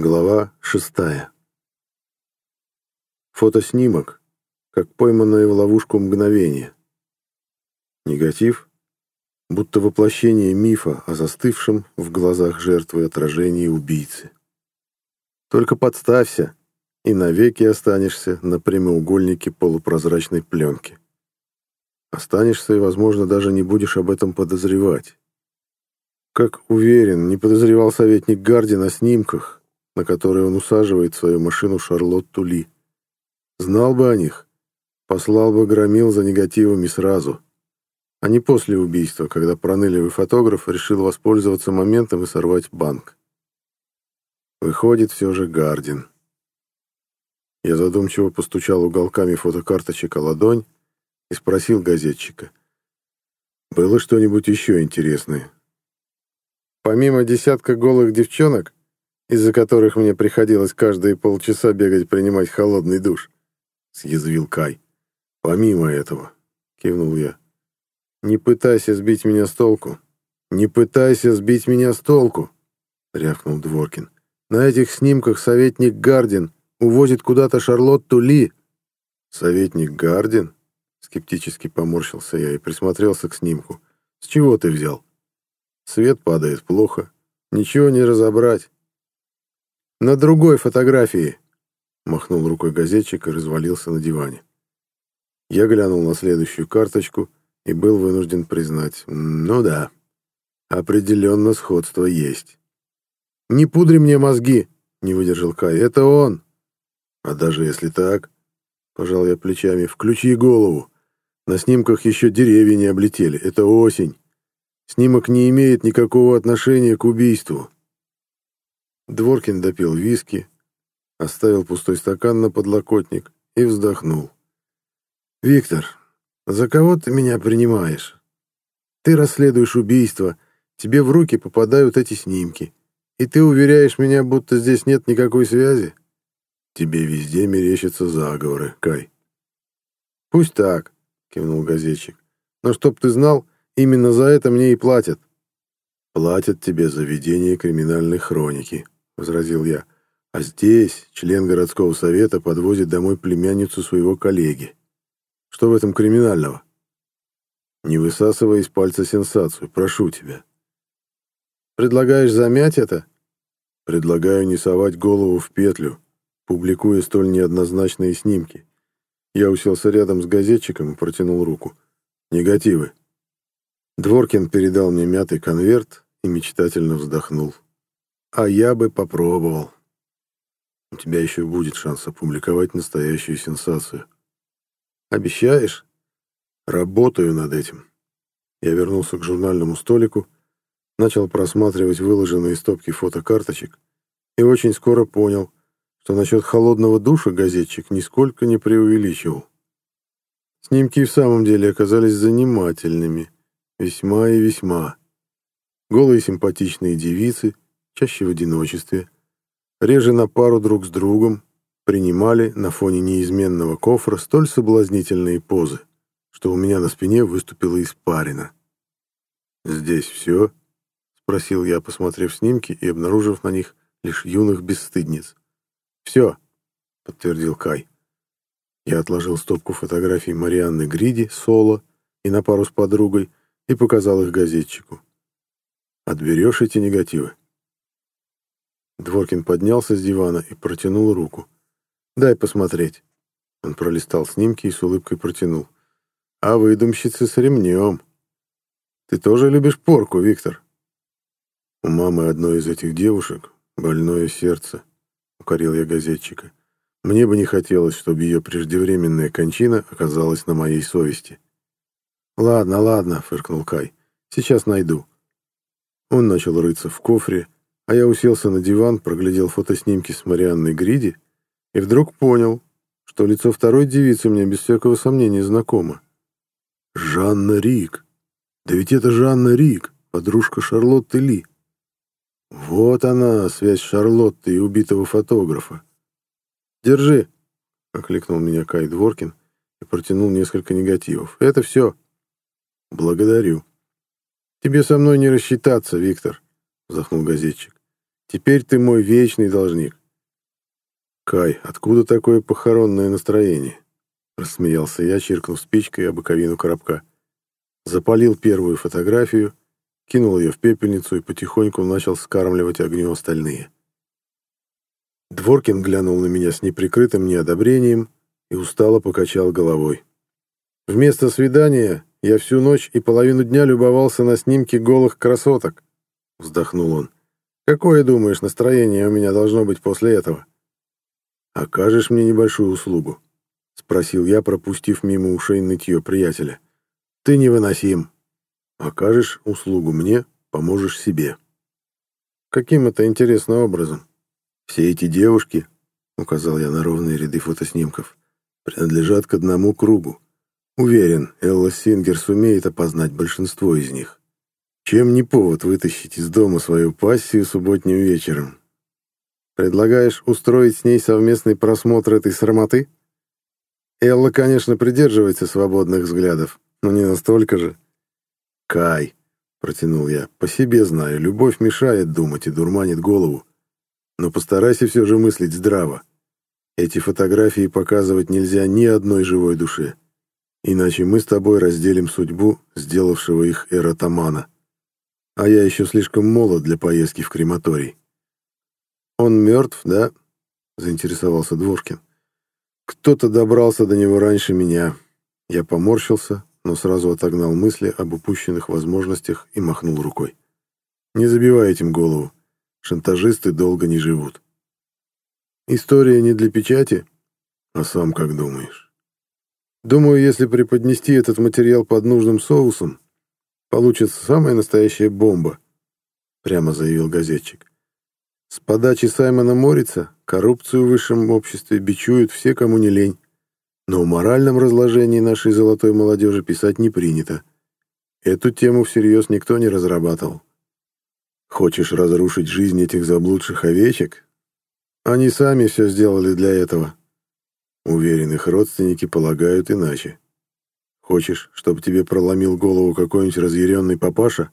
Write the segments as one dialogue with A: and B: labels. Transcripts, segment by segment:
A: Глава шестая. Фотоснимок, как пойманное в ловушку мгновение. Негатив, будто воплощение мифа о застывшем в глазах жертвы отражении убийцы. Только подставься, и навеки останешься на прямоугольнике полупрозрачной пленки. Останешься и, возможно, даже не будешь об этом подозревать. Как уверен, не подозревал советник Гардин о снимках, на который он усаживает свою машину Шарлотту Ли. Знал бы о них, послал бы громил за негативами сразу, а не после убийства, когда пронылевый фотограф решил воспользоваться моментом и сорвать банк. Выходит все же Гардин. Я задумчиво постучал уголками фотокарточек о ладонь и спросил газетчика. «Было что-нибудь еще интересное?» «Помимо десятка голых девчонок, из-за которых мне приходилось каждые полчаса бегать принимать холодный душ», — съязвил Кай. «Помимо этого», — кивнул я. «Не пытайся сбить меня с толку. Не пытайся сбить меня с толку», — рявкнул Дворкин. «На этих снимках советник Гардин увозит куда-то Шарлотту Ли». «Советник Гардин?» — скептически поморщился я и присмотрелся к снимку. «С чего ты взял?» «Свет падает плохо. Ничего не разобрать. «На другой фотографии!» Махнул рукой газетчик и развалился на диване. Я глянул на следующую карточку и был вынужден признать, ну да, определенно сходство есть. «Не пудри мне мозги!» — не выдержал Кай. «Это он!» «А даже если так...» — пожал я плечами. «Включи голову. На снимках еще деревья не облетели. Это осень. Снимок не имеет никакого отношения к убийству. Дворкин допил виски, оставил пустой стакан на подлокотник и вздохнул. «Виктор, за кого ты меня принимаешь? Ты расследуешь убийство, тебе в руки попадают эти снимки, и ты уверяешь меня, будто здесь нет никакой связи? Тебе везде мерещатся заговоры, Кай». «Пусть так», — кивнул газетчик. «Но чтоб ты знал, именно за это мне и платят». «Платят тебе за ведение криминальной хроники», возразил я. А здесь член городского совета подвозит домой племянницу своего коллеги. Что в этом криминального? Не высасывай из пальца сенсацию, прошу тебя. Предлагаешь замять это? Предлагаю не совать голову в петлю, публикуя столь неоднозначные снимки. Я уселся рядом с газетчиком и протянул руку. Негативы. Дворкин передал мне мятый конверт и мечтательно вздохнул. А я бы попробовал. У тебя еще будет шанс опубликовать настоящую сенсацию. Обещаешь? Работаю над этим. Я вернулся к журнальному столику, начал просматривать выложенные стопки фотокарточек и очень скоро понял, что насчет холодного душа газетчик нисколько не преувеличивал. Снимки в самом деле оказались занимательными, весьма и весьма. Голые симпатичные девицы — чаще в одиночестве, реже на пару друг с другом, принимали на фоне неизменного кофра столь соблазнительные позы, что у меня на спине выступила испарина. «Здесь все?» — спросил я, посмотрев снимки и обнаружив на них лишь юных бесстыдниц. «Все», — подтвердил Кай. Я отложил стопку фотографий Марианны Гриди, Соло и на пару с подругой и показал их газетчику. «Отберешь эти негативы?» Дворкин поднялся с дивана и протянул руку. «Дай посмотреть». Он пролистал снимки и с улыбкой протянул. «А выдумщицы с ремнем. Ты тоже любишь порку, Виктор?» «У мамы одной из этих девушек больное сердце», — укорил я газетчика. «Мне бы не хотелось, чтобы ее преждевременная кончина оказалась на моей совести». «Ладно, ладно», — фыркнул Кай. «Сейчас найду». Он начал рыться в кофре, а я уселся на диван, проглядел фотоснимки с Марианной Гриди и вдруг понял, что лицо второй девицы мне без всякого сомнения знакомо. Жанна Рик. Да ведь это Жанна Рик, подружка Шарлотты Ли. Вот она, связь Шарлотты и убитого фотографа. «Держи», — окликнул меня Кай Дворкин и протянул несколько негативов. «Это все». «Благодарю». «Тебе со мной не рассчитаться, Виктор», — вздохнул газетчик. Теперь ты мой вечный должник. Кай, откуда такое похоронное настроение? Рассмеялся я, чиркнув спичкой об боковину коробка. Запалил первую фотографию, кинул ее в пепельницу и потихоньку начал скармливать огню остальные. Дворкин глянул на меня с неприкрытым неодобрением и устало покачал головой. Вместо свидания я всю ночь и половину дня любовался на снимки голых красоток, вздохнул он. Какое, думаешь, настроение у меня должно быть после этого? Окажешь мне небольшую услугу? Спросил я, пропустив мимо ушей нытье приятеля. Ты невыносим. Окажешь услугу мне, поможешь себе. Каким это интересным образом? Все эти девушки, указал я на ровные ряды фотоснимков, принадлежат к одному кругу. Уверен, Элла Сингер сумеет опознать большинство из них. Чем не повод вытащить из дома свою пассию субботним вечером? Предлагаешь устроить с ней совместный просмотр этой срамоты? Элла, конечно, придерживается свободных взглядов, но не настолько же. Кай, протянул я, по себе знаю, любовь мешает думать и дурманит голову. Но постарайся все же мыслить здраво. Эти фотографии показывать нельзя ни одной живой душе. Иначе мы с тобой разделим судьбу сделавшего их эротомана. А я еще слишком молод для поездки в крематорий. Он мертв, да? Заинтересовался Дворкин. Кто-то добрался до него раньше меня. Я поморщился, но сразу отогнал мысли об упущенных возможностях и махнул рукой. Не забивай этим голову. Шантажисты долго не живут. История не для печати? А сам как думаешь? Думаю, если преподнести этот материал под нужным соусом, получится самая настоящая бомба, прямо заявил газетчик. С подачи Саймона Морица коррупцию в высшем обществе бичуют все, кому не лень. Но о моральном разложении нашей золотой молодежи писать не принято. Эту тему всерьез никто не разрабатывал. Хочешь разрушить жизнь этих заблудших овечек? Они сами все сделали для этого. Уверен, их родственники полагают иначе. Хочешь, чтобы тебе проломил голову какой-нибудь разъяренный папаша?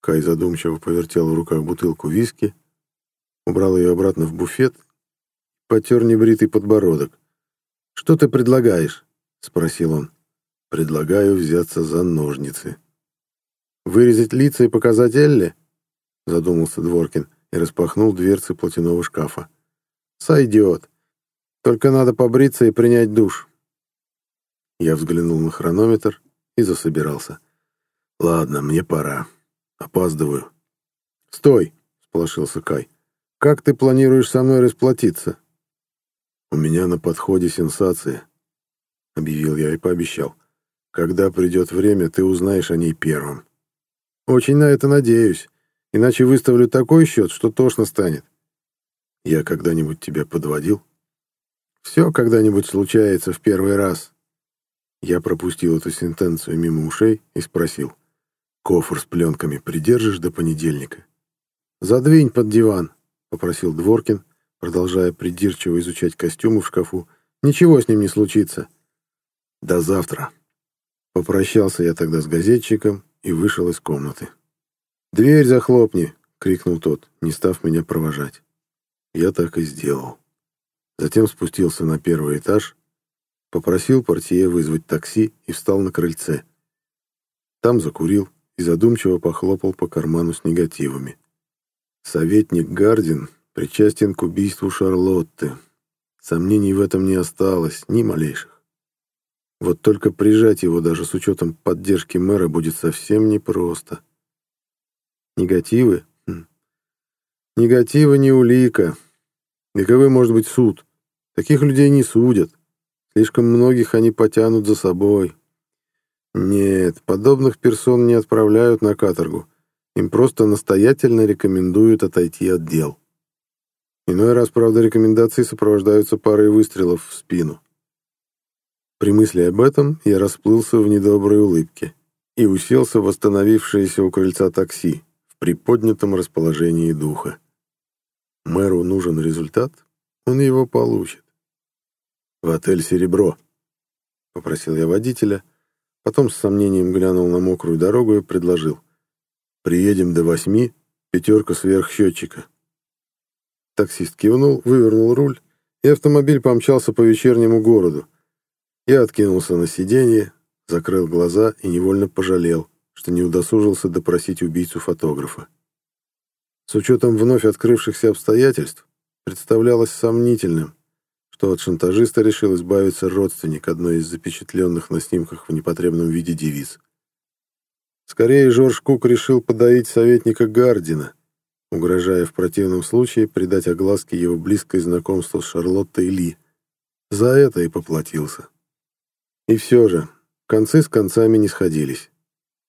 A: Кай задумчиво повертел в руках бутылку виски, убрал ее обратно в буфет, потер небритый подбородок. «Что ты предлагаешь?» — спросил он. «Предлагаю взяться за ножницы». «Вырезать лица и показать Элли?» — задумался Дворкин и распахнул дверцы платяного шкафа. «Сойдет. Только надо побриться и принять душ». Я взглянул на хронометр и засобирался. «Ладно, мне пора. Опаздываю». «Стой!» — сполошился Кай. «Как ты планируешь со мной расплатиться?» «У меня на подходе сенсация», — объявил я и пообещал. «Когда придет время, ты узнаешь о ней первым». Очень на это надеюсь. Иначе выставлю такой счет, что тошно станет. Я когда-нибудь тебя подводил? Все когда-нибудь случается в первый раз. Я пропустил эту сентенцию мимо ушей и спросил. Кофр с пленками придержишь до понедельника? Задвинь под диван, попросил Дворкин, продолжая придирчиво изучать костюмы в шкафу. Ничего с ним не случится. До завтра. Попрощался я тогда с газетчиком и вышел из комнаты. «Дверь захлопни!» — крикнул тот, не став меня провожать. Я так и сделал. Затем спустился на первый этаж, попросил портье вызвать такси и встал на крыльце. Там закурил и задумчиво похлопал по карману с негативами. Советник Гардин причастен к убийству Шарлотты. Сомнений в этом не осталось, ни малейших. Вот только прижать его даже с учетом поддержки мэра будет совсем непросто. Негативы? Хм. Негативы не улика. Каковы может быть суд? Таких людей не судят. Слишком многих они потянут за собой. Нет, подобных персон не отправляют на каторгу. Им просто настоятельно рекомендуют отойти от дел. Иной раз, правда, рекомендации сопровождаются парой выстрелов в спину. При мысли об этом я расплылся в недоброй улыбке и уселся в восстановившееся у крыльца такси в приподнятом расположении духа. Мэру нужен результат, он его получит. «В отель «Серебро», — попросил я водителя, потом с сомнением глянул на мокрую дорогу и предложил. «Приедем до восьми, Пятерка сверх счетчика. Таксист кивнул, вывернул руль, и автомобиль помчался по вечернему городу. Я откинулся на сиденье, закрыл глаза и невольно пожалел, что не удосужился допросить убийцу фотографа. С учетом вновь открывшихся обстоятельств, представлялось сомнительным, что от шантажиста решил избавиться родственник одной из запечатленных на снимках в непотребном виде девиц. Скорее, Жорж Кук решил подавить советника Гардина, угрожая в противном случае придать огласке его близкое знакомство с Шарлоттой Ли. За это и поплатился. И все же, концы с концами не сходились.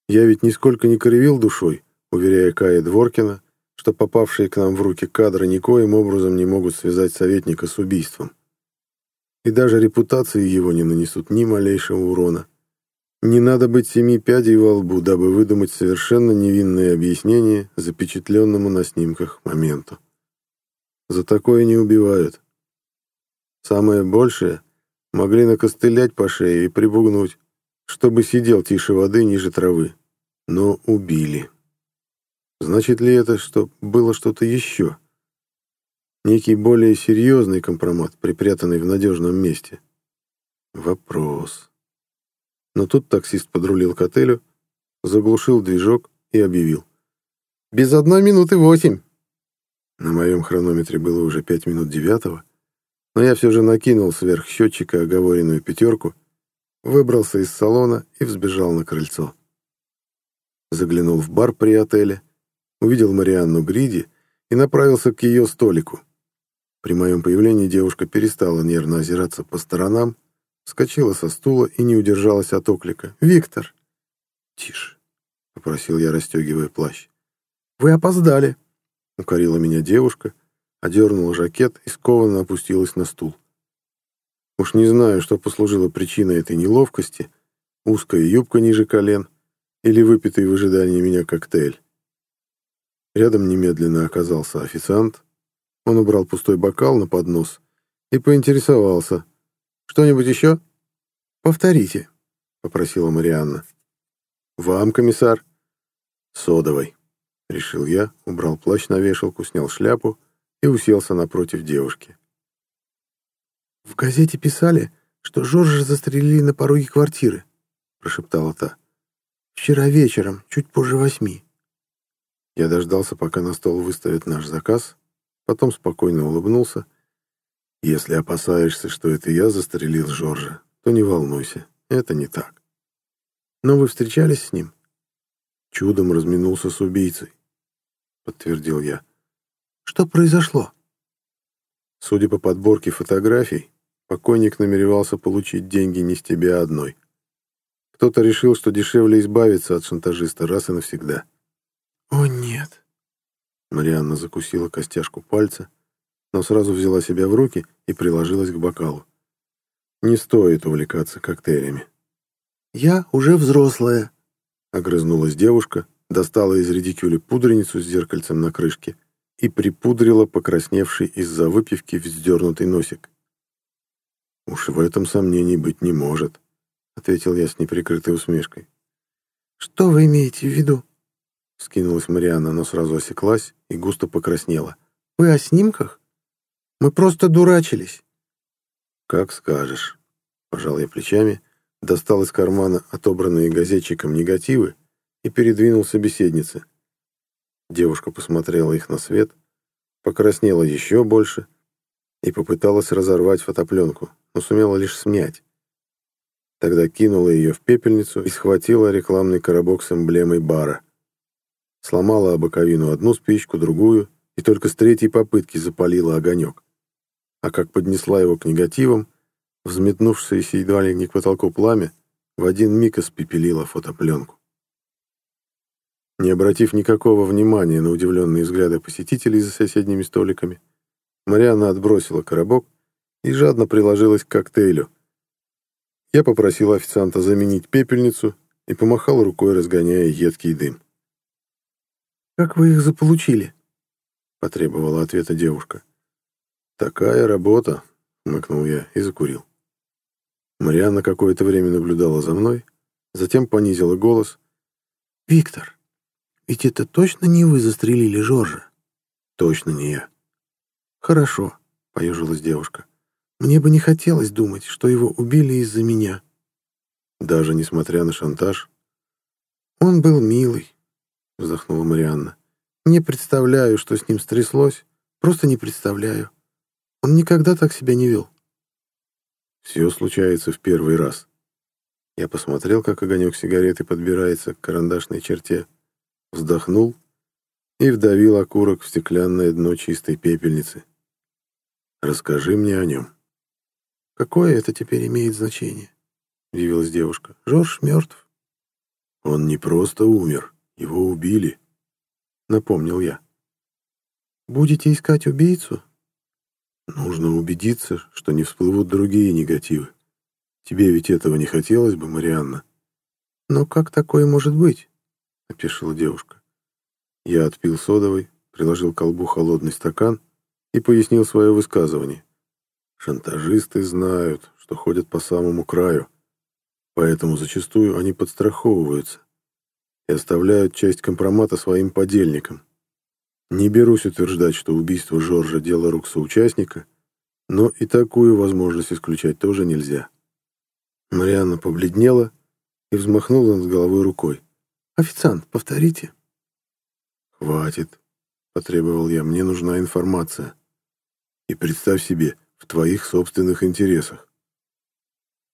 A: Я ведь нисколько не кривил душой, уверяя Кая Дворкина, что попавшие к нам в руки кадры никоим образом не могут связать советника с убийством. И даже репутации его не нанесут ни малейшего урона. Не надо быть семи пядей во лбу, дабы выдумать совершенно невинное объяснение запечатленному на снимках моменту. За такое не убивают. Самое большее могли накостылять по шее и прибугнуть, чтобы сидел тише воды ниже травы. Но убили. Значит ли это, что было что-то еще? Некий более серьезный компромат, припрятанный в надежном месте? Вопрос. Но тут таксист подрулил к отелю, заглушил движок и объявил. «Без одной минуты восемь». На моем хронометре было уже пять минут девятого, но я все же накинул сверх счетчика оговоренную пятерку, выбрался из салона и взбежал на крыльцо. Заглянул в бар при отеле, увидел Марианну Гриди и направился к ее столику. При моем появлении девушка перестала нервно озираться по сторонам, вскочила со стула и не удержалась от оклика. «Виктор!» «Тише!» — попросил я, расстегивая плащ. «Вы опоздали!» — укорила меня девушка, одернула жакет и скованно опустилась на стул. Уж не знаю, что послужило причиной этой неловкости, узкая юбка ниже колен или выпитый в ожидании меня коктейль. Рядом немедленно оказался официант. Он убрал пустой бокал на поднос и поинтересовался. «Что-нибудь еще?» «Повторите», — попросила Марианна. «Вам, комиссар?» «Содовой», — решил я, убрал плащ на вешалку, снял шляпу и уселся напротив девушки. «В газете писали, что Жоржа застрелили на пороге квартиры», — прошептала та. «Вчера вечером, чуть позже восьми». Я дождался, пока на стол выставят наш заказ, потом спокойно улыбнулся. «Если опасаешься, что это я застрелил Жоржа, то не волнуйся, это не так». «Но вы встречались с ним?» «Чудом разминулся с убийцей», — подтвердил я. Что произошло? Судя по подборке фотографий, покойник намеревался получить деньги не с тебя одной. Кто-то решил, что дешевле избавиться от шантажиста раз и навсегда. «О, нет!» Марианна закусила костяшку пальца, но сразу взяла себя в руки и приложилась к бокалу. «Не стоит увлекаться коктейлями». «Я уже взрослая», — огрызнулась девушка, достала из редикюля пудреницу с зеркальцем на крышке и припудрила покрасневший из-за выпивки вздернутый носик. «Уж в этом сомнений быть не может», — ответил я с неприкрытой усмешкой. «Что вы имеете в виду?» — скинулась Марианна, но сразу осеклась и густо покраснела. «Вы о снимках? Мы просто дурачились». «Как скажешь», — пожал я плечами, достал из кармана отобранные газетчиком негативы и передвинул собеседнице. Девушка посмотрела их на свет, покраснела еще больше и попыталась разорвать фотопленку, но сумела лишь смять. Тогда кинула ее в пепельницу и схватила рекламный коробок с эмблемой бара. Сломала обоковину одну спичку, другую, и только с третьей попытки запалила огонек. А как поднесла его к негативам, взметнувшееся едва ли не к потолку пламя, в один миг испепелила фотопленку. Не обратив никакого внимания на удивленные взгляды посетителей за соседними столиками, Марианна отбросила коробок и жадно приложилась к коктейлю. Я попросил официанта заменить пепельницу и помахал рукой, разгоняя едкий дым. «Как вы их заполучили?» — потребовала ответа девушка. «Такая работа», — мыкнул я и закурил. Марианна какое-то время наблюдала за мной, затем понизила голос. «Виктор,
B: Ведь это точно не вы застрелили Жоржа?
A: Точно не я.
B: Хорошо, поежилась девушка. Мне бы не хотелось думать, что его убили из-за меня.
A: Даже несмотря на шантаж?
B: Он был милый, вздохнула Марианна. Не представляю, что с ним стряслось. Просто не представляю. Он никогда так себя не вел.
A: Все случается в первый раз. Я посмотрел, как огонек сигареты подбирается к карандашной черте, вздохнул и вдавил окурок в стеклянное дно чистой пепельницы. Расскажи мне о нем.
B: Какое это теперь имеет значение? Удивилась девушка. Жорж мертв.
A: Он не просто умер, его убили, напомнил я.
B: Будете искать убийцу?
A: Нужно убедиться, что не всплывут другие негативы. Тебе ведь этого не хотелось бы, Марианна?
B: Но как такое может быть?
A: Опешила девушка. Я отпил содовой, приложил к колбу холодный стакан и пояснил свое высказывание. Шантажисты знают, что ходят по самому краю, поэтому зачастую они подстраховываются и оставляют часть компромата своим подельникам. Не берусь утверждать, что убийство Жоржа — дело рук соучастника, но и такую возможность исключать тоже нельзя. Марианна побледнела и взмахнула над головой рукой.
B: «Официант, повторите».
A: «Хватит», — потребовал я, — «мне нужна информация. И представь себе, в твоих собственных интересах».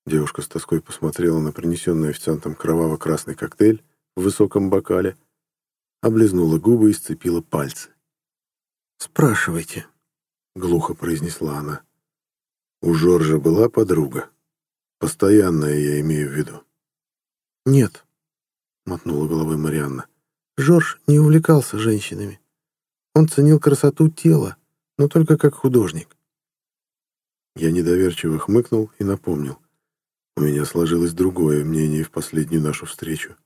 A: Девушка с тоской посмотрела на принесенный официантом кроваво-красный коктейль в высоком бокале, облизнула губы и сцепила пальцы.
B: «Спрашивайте», —
A: глухо произнесла она. «У Жоржа была подруга?» Постоянное я имею в виду.
B: Нет, мотнула головой Марианна. Жорж не увлекался женщинами. Он ценил красоту тела, но только как художник.
A: Я недоверчиво хмыкнул и напомнил. У меня сложилось другое мнение в последнюю нашу встречу.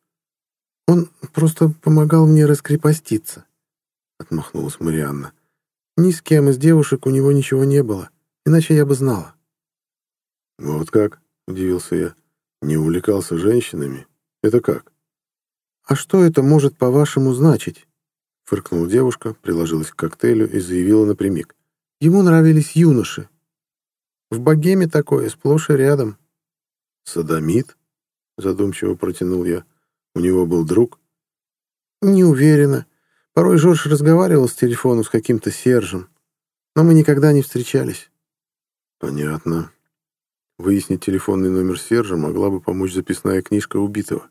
B: «Он просто помогал мне раскрепоститься», — отмахнулась Марианна. «Ни с кем из девушек у него ничего не было, иначе я бы знала».
A: «Вот как?» удивился я. Не увлекался женщинами? Это как?
B: А что это может, по-вашему, значить?
A: Фыркнула девушка, приложилась к коктейлю и заявила напрямик.
B: Ему нравились юноши. В богеме такое, сплошь и рядом.
A: Садомит? Задумчиво протянул я. У него был друг?
B: Не уверена. Порой Жорж разговаривал с телефоном с каким-то Сержем, но мы никогда не встречались.
A: Понятно. Выяснить телефонный номер Сержа могла бы помочь записная книжка убитого.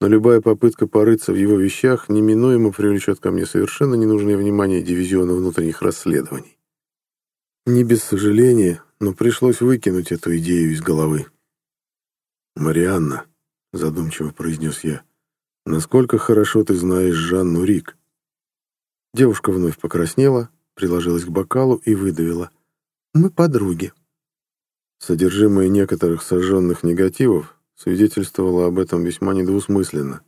A: Но любая попытка порыться в его вещах неминуемо привлечет ко мне совершенно ненужное внимание дивизиона внутренних расследований. Не без сожаления, но пришлось выкинуть эту идею из головы. «Марианна», — задумчиво произнес я, — «насколько хорошо ты знаешь Жанну Рик?»
B: Девушка вновь покраснела, приложилась к бокалу и выдавила. «Мы подруги».
A: Содержимое некоторых сожженных негативов свидетельствовало об этом весьма недвусмысленно,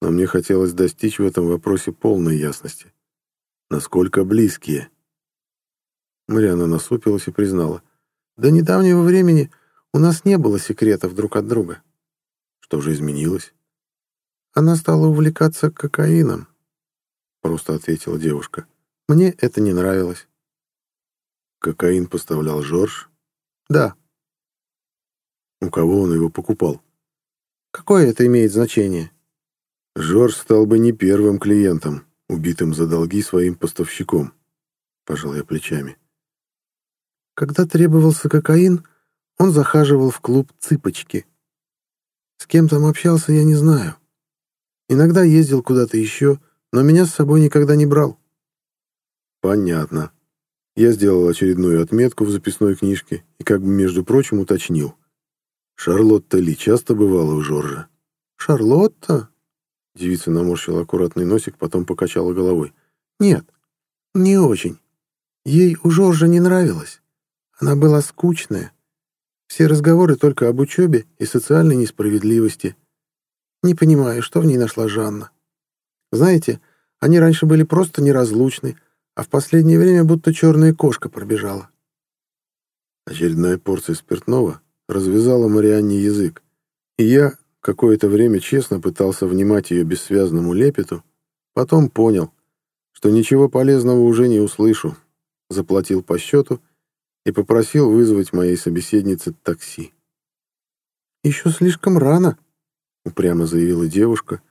A: но мне хотелось достичь в этом вопросе полной ясности. Насколько близкие? Мариана насупилась и признала.
B: До недавнего времени у нас не было секретов друг от друга.
A: Что же изменилось?
B: Она стала увлекаться кокаином, просто ответила девушка. Мне это не нравилось.
A: Кокаин поставлял Жорж,
B: да.
A: У кого он его покупал?
B: Какое это имеет значение?
A: Жорж стал бы не первым клиентом, убитым за долги своим поставщиком. Пожал я плечами.
B: Когда требовался кокаин, он захаживал в клуб «Цыпочки». С кем там общался, я не знаю. Иногда ездил куда-то еще, но меня с собой никогда не брал.
A: Понятно. Я сделал очередную отметку в записной книжке и как бы, между прочим, уточнил. Шарлотта Ли часто бывала у Жоржа?
B: «Шарлотта?»
A: Девица наморщила аккуратный носик, потом покачала головой.
B: «Нет, не очень. Ей у Жоржа не нравилось. Она была скучная. Все разговоры только об учебе и социальной несправедливости. Не понимаю, что в ней нашла Жанна. Знаете, они раньше были просто неразлучны, а в последнее время будто черная кошка пробежала.
A: Очередная порция спиртного развязала Марианне язык, и я какое-то время честно пытался внимать ее бессвязному лепету, Потом понял, что ничего полезного уже не услышу. Заплатил по счету и попросил вызвать моей собеседнице такси.
B: «Еще слишком рано», — упрямо заявила девушка,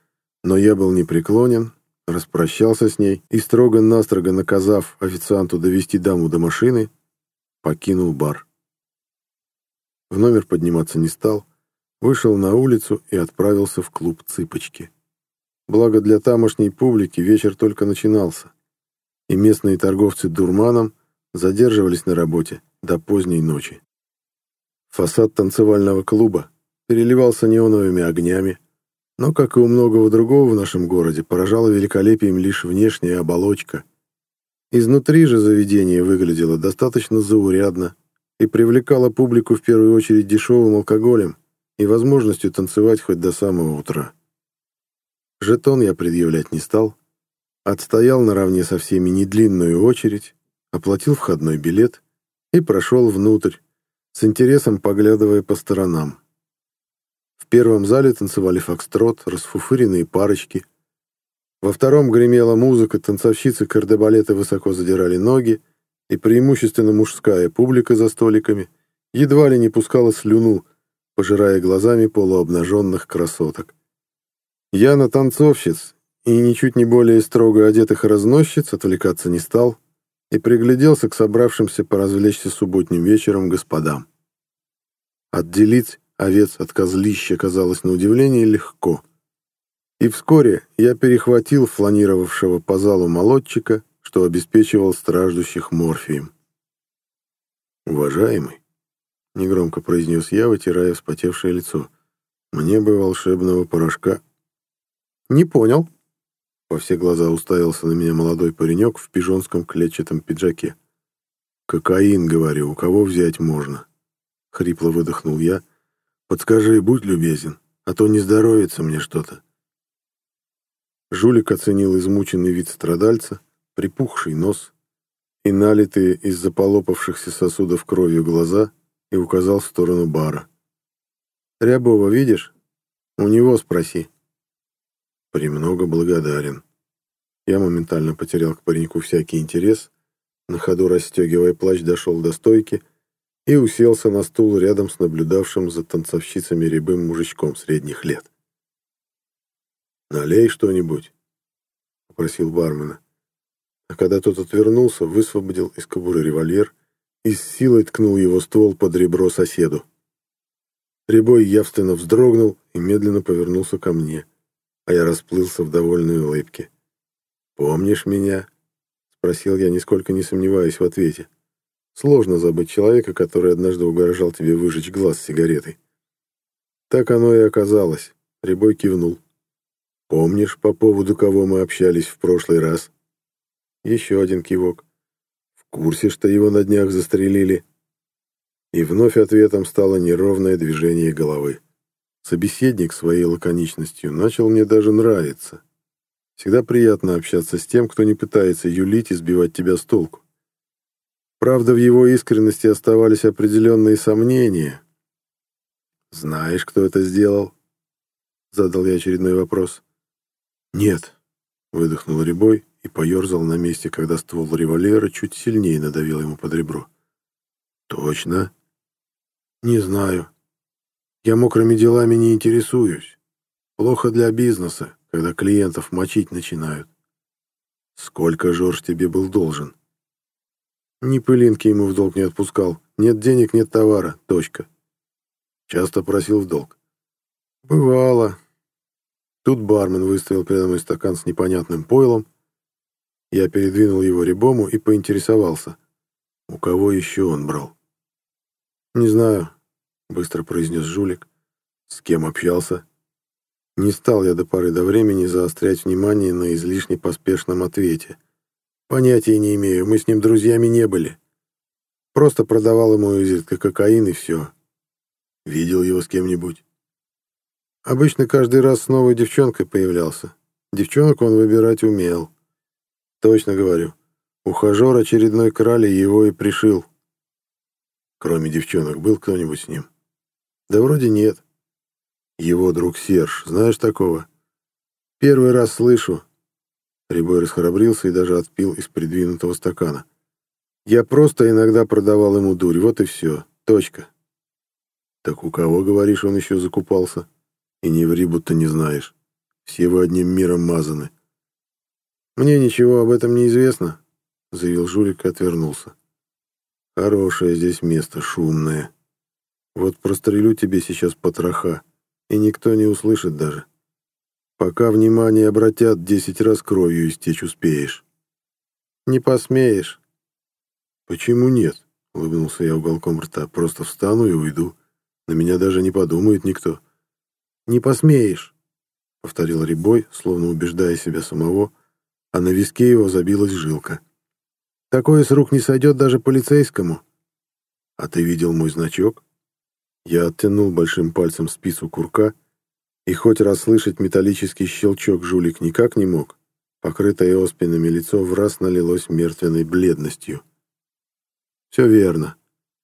B: но я был непреклонен, распрощался с ней и, строго-настрого наказав официанту довести даму до машины, покинул бар. В номер подниматься не стал, вышел на улицу и отправился в клуб «Цыпочки». Благо для тамошней публики вечер только начинался, и местные торговцы дурманом задерживались на работе до поздней ночи. Фасад танцевального клуба переливался неоновыми огнями, но, как и у многого другого в нашем городе, поражала великолепием лишь внешняя оболочка. Изнутри же заведение выглядело достаточно заурядно и привлекало публику в первую очередь дешевым алкоголем и возможностью танцевать хоть до самого утра. Жетон я предъявлять не стал, отстоял наравне со всеми недлинную очередь, оплатил входной билет и прошел внутрь, с интересом поглядывая по сторонам. В первом зале танцевали фокстрот, расфуфыренные парочки. Во втором гремела музыка, танцовщицы кардебалета высоко задирали ноги, и преимущественно мужская публика за столиками едва ли не пускала слюну, пожирая глазами полуобнаженных красоток. Я на танцовщиц и ничуть не более строго одетых разносчиц отвлекаться не стал и пригляделся к собравшимся поразвлечься субботним вечером господам. Отделить овец от козлища казалось на удивление легко. И вскоре я перехватил фланировавшего по залу молодчика, что обеспечивал страждущих морфием. «Уважаемый», — негромко произнес я, вытирая вспотевшее лицо, — «мне бы волшебного порошка». «Не понял», — во все глаза уставился на меня молодой паренек в пижонском клетчатом пиджаке. «Кокаин, говорю, у кого взять можно?» — хрипло выдохнул я, Подскажи, будь любезен, а то не здоровится мне что-то. Жулик оценил измученный вид страдальца, припухший нос и налитые из заполопавшихся сосудов кровью глаза и указал в сторону бара. «Рябова видишь? У него спроси». «Премного благодарен». Я моментально потерял к пареньку всякий интерес, на ходу расстегивая плащ, дошел до стойки — и уселся на стул рядом с наблюдавшим за танцовщицами рябым мужичком средних лет. «Налей что-нибудь», — попросил бармена. А когда тот отвернулся, высвободил из кобуры револьвер и с силой ткнул его ствол под ребро соседу. Рябой явственно вздрогнул и медленно повернулся ко мне, а я расплылся в довольной улыбке. «Помнишь меня?» — спросил я, нисколько не сомневаясь в ответе. Сложно забыть человека, который однажды угрожал тебе выжечь глаз сигаретой. Так оно и оказалось. Рябой кивнул. Помнишь, по поводу кого мы общались в прошлый раз? Еще один кивок. В курсе, что его на днях застрелили? И вновь ответом стало неровное движение головы. Собеседник своей лаконичностью начал мне даже нравиться. Всегда приятно общаться с тем, кто не пытается юлить и сбивать тебя с толку. Правда, в его искренности оставались определенные сомнения. «Знаешь, кто это сделал?» — задал я очередной вопрос. «Нет», — выдохнул Рябой и поерзал на месте, когда ствол револьвера чуть сильнее надавил ему под ребро. «Точно?» «Не знаю. Я мокрыми делами не интересуюсь. Плохо для бизнеса, когда клиентов мочить начинают. Сколько Жорж тебе был должен?» Ни пылинки ему в долг не отпускал. Нет денег, нет товара. Точка. Часто просил в долг. Бывало. Тут бармен выставил передо мной стакан с непонятным пойлом. Я передвинул его ребому и поинтересовался. У кого еще он брал? «Не знаю», — быстро произнес жулик. «С кем общался?» Не стал я до поры до времени заострять внимание на излишне поспешном ответе — Понятия не имею, мы с ним друзьями не были. Просто продавал ему изредка кокаин и все. Видел его с кем-нибудь. Обычно каждый раз с новой девчонкой появлялся. Девчонок он выбирать умел. Точно говорю. Ухажер очередной крали его и пришил. Кроме девчонок, был кто-нибудь с ним? Да вроде нет. Его друг Серж, знаешь такого? Первый раз слышу.
A: Рябой расхрабрился и даже отпил из придвинутого стакана. «Я просто иногда продавал ему дурь, вот и все. Точка». «Так у кого, говоришь, он еще закупался? И не ври, будто не знаешь. Все вы одним миром мазаны». «Мне ничего об этом не известно», — заявил Жулик и отвернулся. «Хорошее здесь место, шумное. Вот прострелю тебе сейчас потроха, и никто не услышит даже. Пока внимание обратят, десять раз кровью истечь успеешь. Не посмеешь. Почему нет? Улыбнулся я уголком рта. Просто встану и уйду. На меня даже не подумает никто. Не посмеешь, повторил Рябой, словно убеждая себя самого, а на виске его забилась жилка. Такое с рук не сойдет даже полицейскому. А ты видел мой значок? Я оттянул большим пальцем спицу курка и хоть расслышать металлический щелчок жулик никак не мог, покрытое оспинами лицо в раз налилось мертвенной бледностью. Все верно.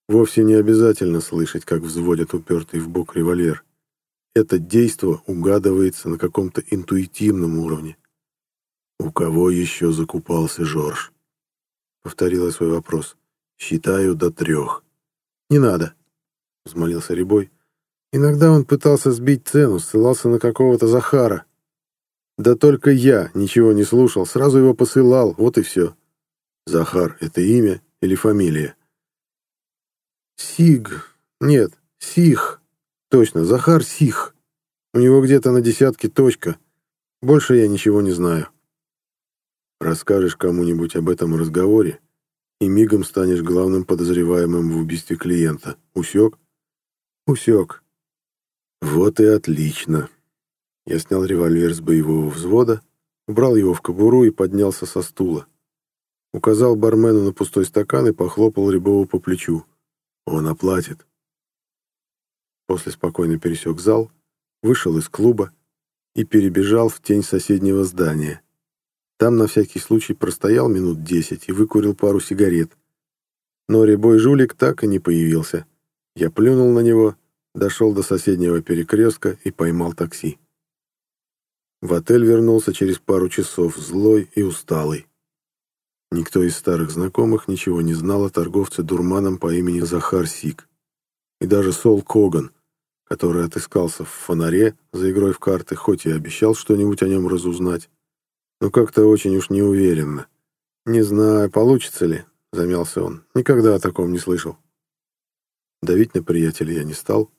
A: Вовсе не обязательно слышать, как взводят упертый в бок револьвер. Это действо угадывается на каком-то интуитивном уровне. «У кого еще закупался Жорж?» Повторила свой вопрос. «Считаю до трех». «Не надо», — взмолился Рябой, Иногда он пытался сбить цену, ссылался на какого-то Захара. Да только я ничего не слушал, сразу его посылал, вот и все. Захар — это имя или фамилия? Сиг. Нет, Сих. Точно, Захар Сих. У него где-то на десятке точка. Больше я ничего не знаю. Расскажешь кому-нибудь об этом разговоре, и мигом станешь главным подозреваемым в убийстве клиента. Усек? Усек. Вот и отлично. Я снял револьвер с боевого взвода, убрал его в кобуру и поднялся со стула. Указал бармену на пустой стакан и похлопал Рябова по плечу. Он оплатит. После спокойно пересек зал, вышел из клуба и перебежал в тень соседнего здания. Там на всякий случай простоял минут десять и выкурил пару сигарет. Но рябой жулик так и не появился. Я плюнул на него дошел до соседнего перекрестка и поймал такси. В отель вернулся через пару часов, злой и усталый. Никто из старых знакомых ничего не знал о торговце дурманом по имени Захар Сик. И даже Сол Коган, который отыскался в фонаре за игрой в карты, хоть и обещал что-нибудь о нем разузнать, но как-то очень уж неуверенно. «Не знаю, получится ли», — замялся он. «Никогда о таком не слышал». Давить на приятеля я не стал,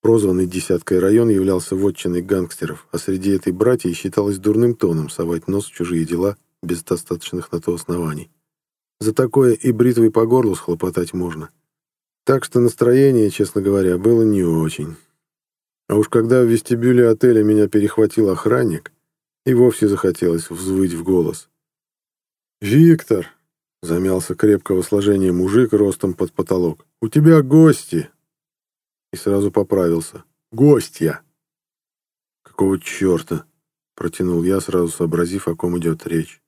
A: Прозванный «десяткой» район являлся вотчиной гангстеров, а среди этой братьи считалось дурным тоном совать нос в чужие дела без достаточных на то оснований. За такое и бритвой по горлу схлопотать можно. Так что настроение, честно говоря, было не очень. А уж когда в вестибюле отеля меня перехватил охранник, и вовсе захотелось взвыть в голос. «Виктор!» — замялся крепкого сложения мужик ростом под потолок. «У тебя гости!» и сразу поправился. «Гостья!» «Какого черта?» — протянул я, сразу сообразив, о ком идет речь.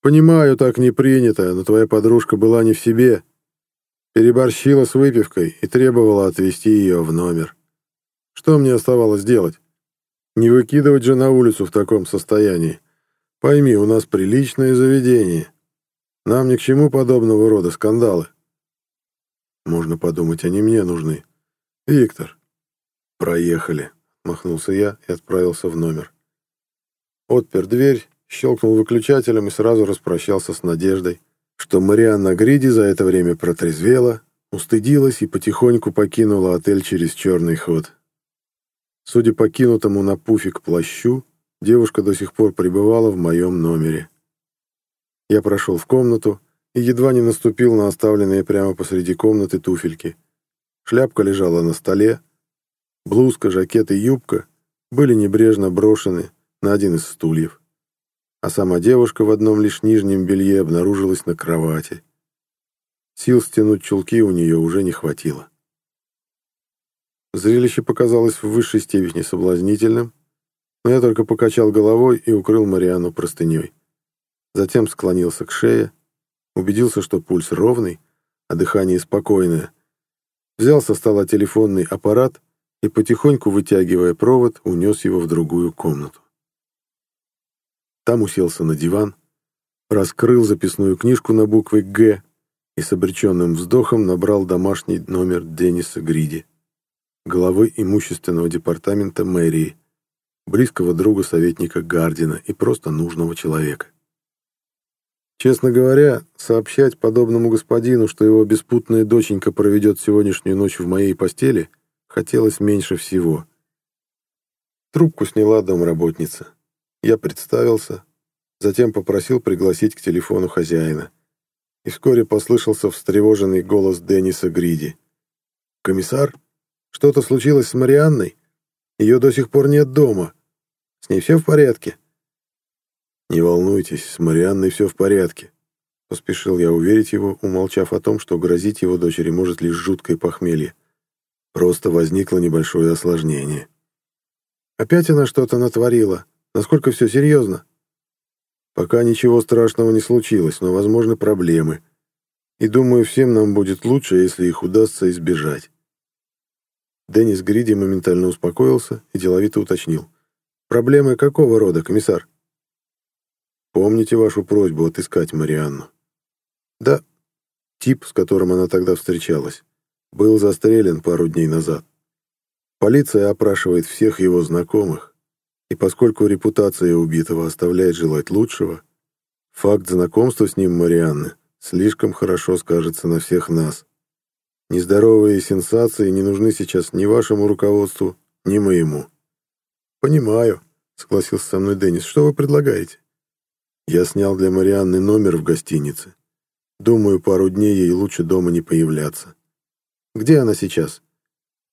A: «Понимаю, так не принято, но твоя подружка была не в себе. Переборщила с выпивкой и требовала отвезти ее в номер. Что мне оставалось делать? Не выкидывать же на улицу в таком состоянии. Пойми, у нас приличное заведение. Нам ни к чему подобного рода скандалы. Можно подумать, они мне нужны. «Виктор». «Проехали», — махнулся я и отправился в номер. Отпер дверь, щелкнул выключателем и сразу распрощался с надеждой, что Марианна Гриди за это время протрезвела, устыдилась и потихоньку покинула отель через черный ход. Судя по кинутому на пуфик плащу, девушка до сих пор пребывала в моем номере. Я прошел в комнату и едва не наступил на оставленные прямо посреди комнаты туфельки. Шляпка лежала на столе. Блузка, жакет и юбка были небрежно брошены на один из стульев. А сама девушка в одном лишь нижнем белье обнаружилась на кровати. Сил стянуть чулки у нее уже не хватило. Зрелище показалось в высшей степени соблазнительным, но я только покачал головой и укрыл Мариану простыней. Затем склонился к шее, убедился, что пульс ровный, а дыхание спокойное, взял со стола телефонный аппарат и, потихоньку вытягивая провод, унес его в другую комнату. Там уселся на диван, раскрыл записную книжку на буквы «Г» и с обреченным вздохом набрал домашний номер Денниса Гриди, главы имущественного департамента мэрии, близкого друга советника Гардина и просто нужного человека. Честно говоря, сообщать подобному господину, что его беспутная доченька проведет сегодняшнюю ночь в моей постели, хотелось меньше всего. Трубку сняла домработница. Я представился, затем попросил пригласить к телефону хозяина. И вскоре послышался встревоженный голос Денниса Гриди. «Комиссар, что-то случилось с Марианной? Ее до сих пор нет дома. С ней все в порядке?» «Не волнуйтесь, с Марианной все в порядке», — поспешил я уверить его, умолчав о том, что грозить его дочери может лишь жуткое похмелье. Просто возникло небольшое осложнение. «Опять она что-то натворила? Насколько все серьезно?» «Пока ничего страшного не случилось, но возможны проблемы. И думаю, всем нам будет лучше, если их удастся избежать». Деннис Гриди моментально успокоился и деловито уточнил. «Проблемы какого рода, комиссар?» Помните вашу просьбу отыскать Марианну? Да. Тип, с которым она тогда встречалась, был застрелен пару дней назад. Полиция опрашивает всех его знакомых, и поскольку репутация убитого оставляет желать лучшего, факт знакомства с ним Марианны слишком хорошо скажется на всех нас. Нездоровые сенсации не нужны сейчас ни вашему руководству, ни моему. «Понимаю», — согласился со мной Деннис. «Что вы предлагаете?» Я снял для Марианны номер в гостинице. Думаю, пару дней ей лучше дома не появляться. Где она сейчас?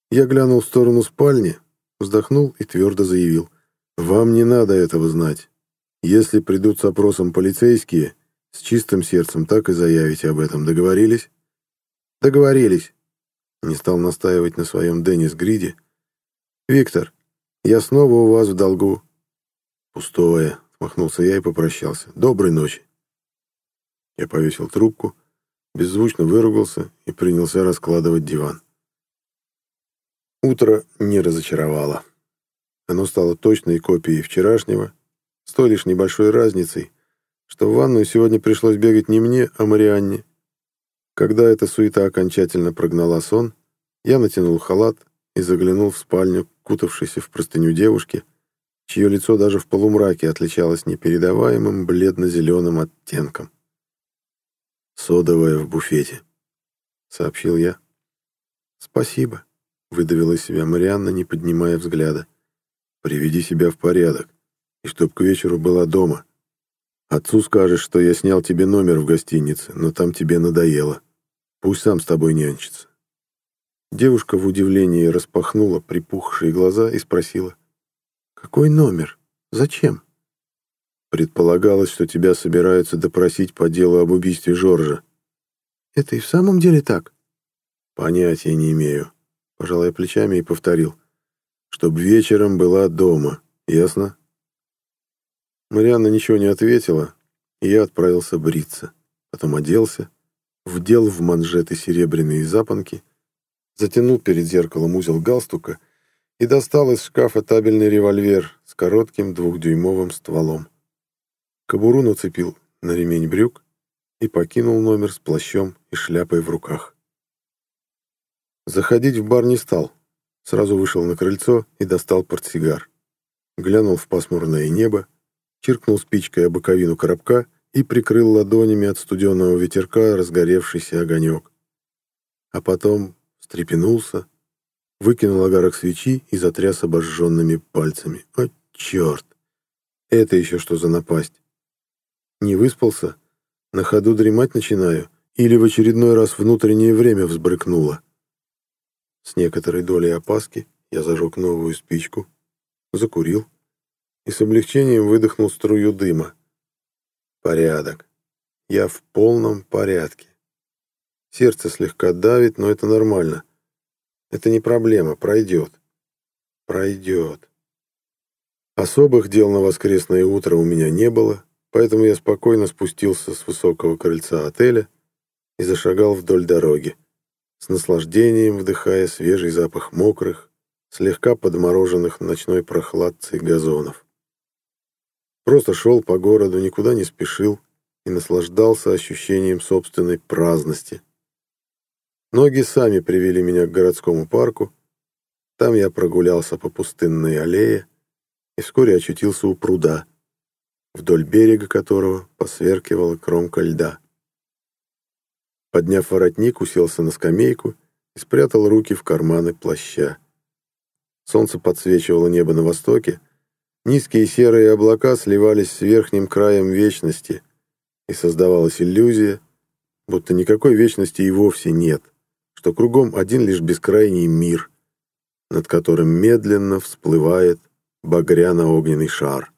A: Я глянул в сторону спальни, вздохнул и твердо заявил. Вам не надо этого знать. Если придут с опросом полицейские, с чистым сердцем так и заявите об этом. Договорились? Договорились. Не стал настаивать на своем Деннис Гриди. Виктор, я снова у вас в долгу. Пустое, Махнулся я и попрощался. «Доброй ночи!» Я повесил трубку, беззвучно выругался и принялся раскладывать диван. Утро не разочаровало. Оно стало точной копией вчерашнего, с той лишь небольшой разницей, что в ванную сегодня пришлось бегать не мне, а Марианне. Когда эта суета окончательно прогнала сон, я натянул халат и заглянул в спальню, кутавшейся в простыню девушки, чье лицо даже в полумраке отличалось непередаваемым бледно-зеленым оттенком. «Содовая в буфете», — сообщил я. «Спасибо», — выдавила из себя Марианна, не поднимая взгляда. «Приведи себя в порядок, и чтоб к вечеру была дома. Отцу скажешь, что я снял тебе номер в гостинице, но там тебе надоело. Пусть сам с тобой нянчится». Девушка в удивлении распахнула припухшие глаза и спросила. «Какой номер? Зачем?» «Предполагалось, что тебя собираются допросить по делу об убийстве Жоржа». «Это и в самом деле так?» «Понятия не имею», — пожал я плечами и повторил. «Чтоб вечером была дома, ясно?» Марианна ничего не ответила, и я отправился бриться. Потом оделся, вдел в манжеты серебряные запонки, затянул перед зеркалом узел галстука — и достал из шкафа табельный револьвер с коротким двухдюймовым стволом. Кобуру нацепил на ремень брюк и покинул номер с плащом и шляпой в руках. Заходить в бар не стал. Сразу вышел на крыльцо и достал портсигар. Глянул в пасмурное небо, чиркнул спичкой о боковину коробка и прикрыл ладонями от студенного ветерка разгоревшийся огонек. А потом встрепенулся, выкинул огарок свечи и затряс обожженными пальцами. О, черт! Это еще что за напасть? Не выспался? На ходу дремать начинаю? Или в очередной раз внутреннее время взбрыкнуло? С некоторой долей опаски я зажег новую спичку, закурил и с облегчением выдохнул струю дыма. Порядок. Я в полном порядке. Сердце слегка давит, но это нормально. Это не проблема, пройдет. Пройдет. Особых дел на воскресное утро у меня не было, поэтому я спокойно спустился с высокого крыльца отеля и зашагал вдоль дороги, с наслаждением вдыхая свежий запах мокрых, слегка подмороженных ночной прохладцей газонов. Просто шел по городу, никуда не спешил и наслаждался ощущением собственной праздности. Ноги сами привели меня к городскому парку. Там я прогулялся по пустынной аллее и вскоре очутился у пруда, вдоль берега которого посверкивала кромка льда. Подняв воротник, уселся на скамейку и спрятал руки в карманы плаща. Солнце подсвечивало небо на востоке, низкие серые облака сливались с верхним краем вечности, и создавалась иллюзия, будто никакой вечности и вовсе нет, что кругом один лишь бескрайний мир, над которым медленно всплывает багряно-огненный шар.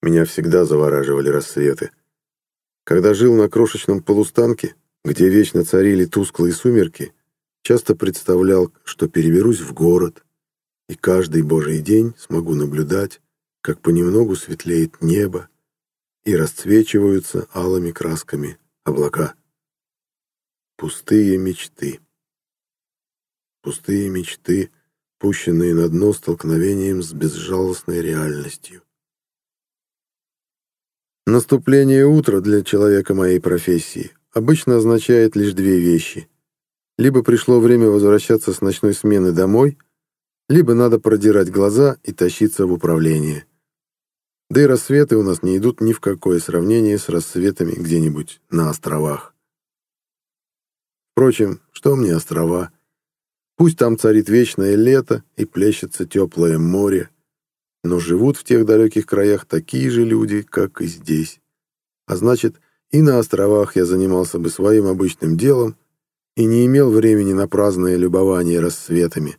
A: Меня всегда завораживали рассветы. Когда жил на крошечном полустанке, где вечно царили тусклые сумерки, часто представлял, что переберусь в город, и каждый божий день смогу наблюдать, как понемногу светлеет небо и расцвечиваются алыми красками облака. Пустые мечты. Пустые мечты, пущенные на дно столкновением с безжалостной реальностью. Наступление утра для человека моей профессии обычно означает лишь две вещи. Либо пришло время возвращаться с ночной смены домой, либо надо продирать глаза и тащиться в управление. Да и рассветы у нас не идут ни в какое сравнение с рассветами где-нибудь на островах. Впрочем, что мне острова? Пусть там царит вечное лето и плещется теплое море, но живут в тех далеких краях такие же люди, как и здесь. А значит, и на островах я занимался бы своим обычным делом и не имел времени на праздное любование рассветами,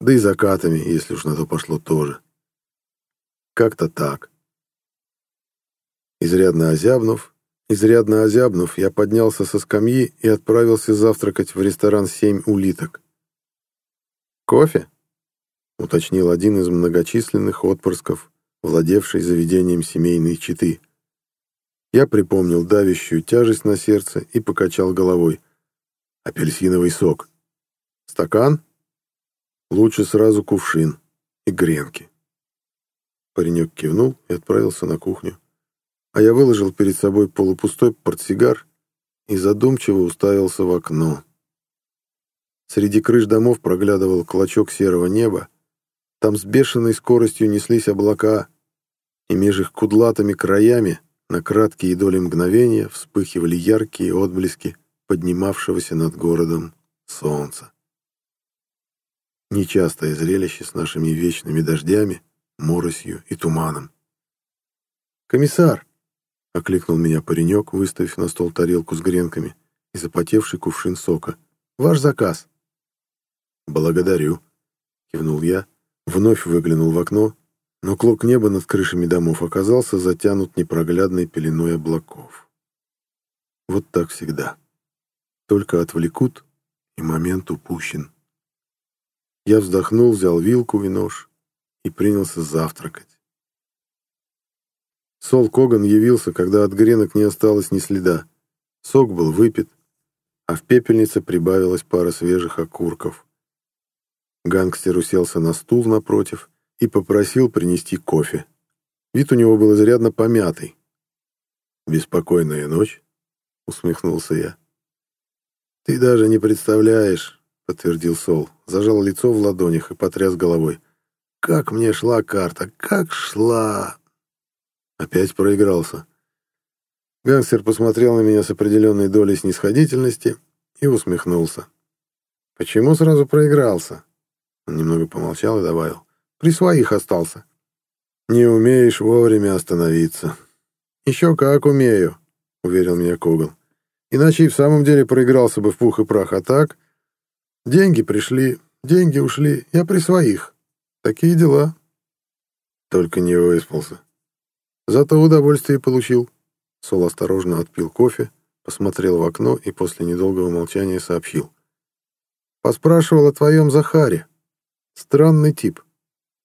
A: да и закатами, если уж на то пошло тоже. Как-то так. Изрядно озябнув, изрядно озябнув, я поднялся со скамьи и отправился завтракать в ресторан «Семь улиток». «Кофе?» — уточнил один из многочисленных отпрысков, владевший заведением семейной четы. Я припомнил давящую тяжесть на сердце и покачал головой. «Апельсиновый сок. Стакан? Лучше сразу кувшин и гренки». Паренек кивнул и отправился на кухню а я выложил перед собой полупустой портсигар и задумчиво уставился в окно. Среди крыш домов проглядывал клочок серого неба, там с бешеной скоростью неслись облака, и меж их кудлатыми краями на краткие доли мгновения вспыхивали яркие отблески поднимавшегося над городом солнца. Нечастое зрелище с нашими вечными дождями, моросью и туманом. «Комиссар!» — окликнул меня паренек, выставив на стол тарелку с гренками и запотевший кувшин сока. «Ваш заказ». «Благодарю», — кивнул я, вновь выглянул в окно, но клок неба над крышами домов оказался затянут непроглядной пеленой облаков. Вот так всегда. Только отвлекут, и момент упущен. Я вздохнул, взял вилку и нож и принялся завтракать. Сол Коган явился, когда от гренок не осталось ни следа. Сок был выпит, а в пепельнице прибавилась пара свежих окурков. Гангстер уселся на стул напротив и попросил принести кофе. Вид у него был изрядно помятый. «Беспокойная ночь?» — усмехнулся я. «Ты даже не представляешь», — подтвердил Сол, зажал лицо в ладонях и потряс головой. «Как мне шла карта, как шла!» Опять проигрался. Гангстер посмотрел на меня с определенной долей снисходительности и усмехнулся. «Почему сразу проигрался?» Он немного помолчал и добавил. «При своих остался». «Не умеешь вовремя остановиться». «Еще как умею», — уверил меня Коган. «Иначе и в самом деле проигрался бы в пух и прах, а так...» «Деньги пришли, деньги ушли, я при своих. Такие дела». Только не выспался. Зато удовольствие получил. Сол осторожно отпил кофе, посмотрел в окно и после недолгого молчания сообщил. Поспрашивал о твоем Захаре. Странный тип.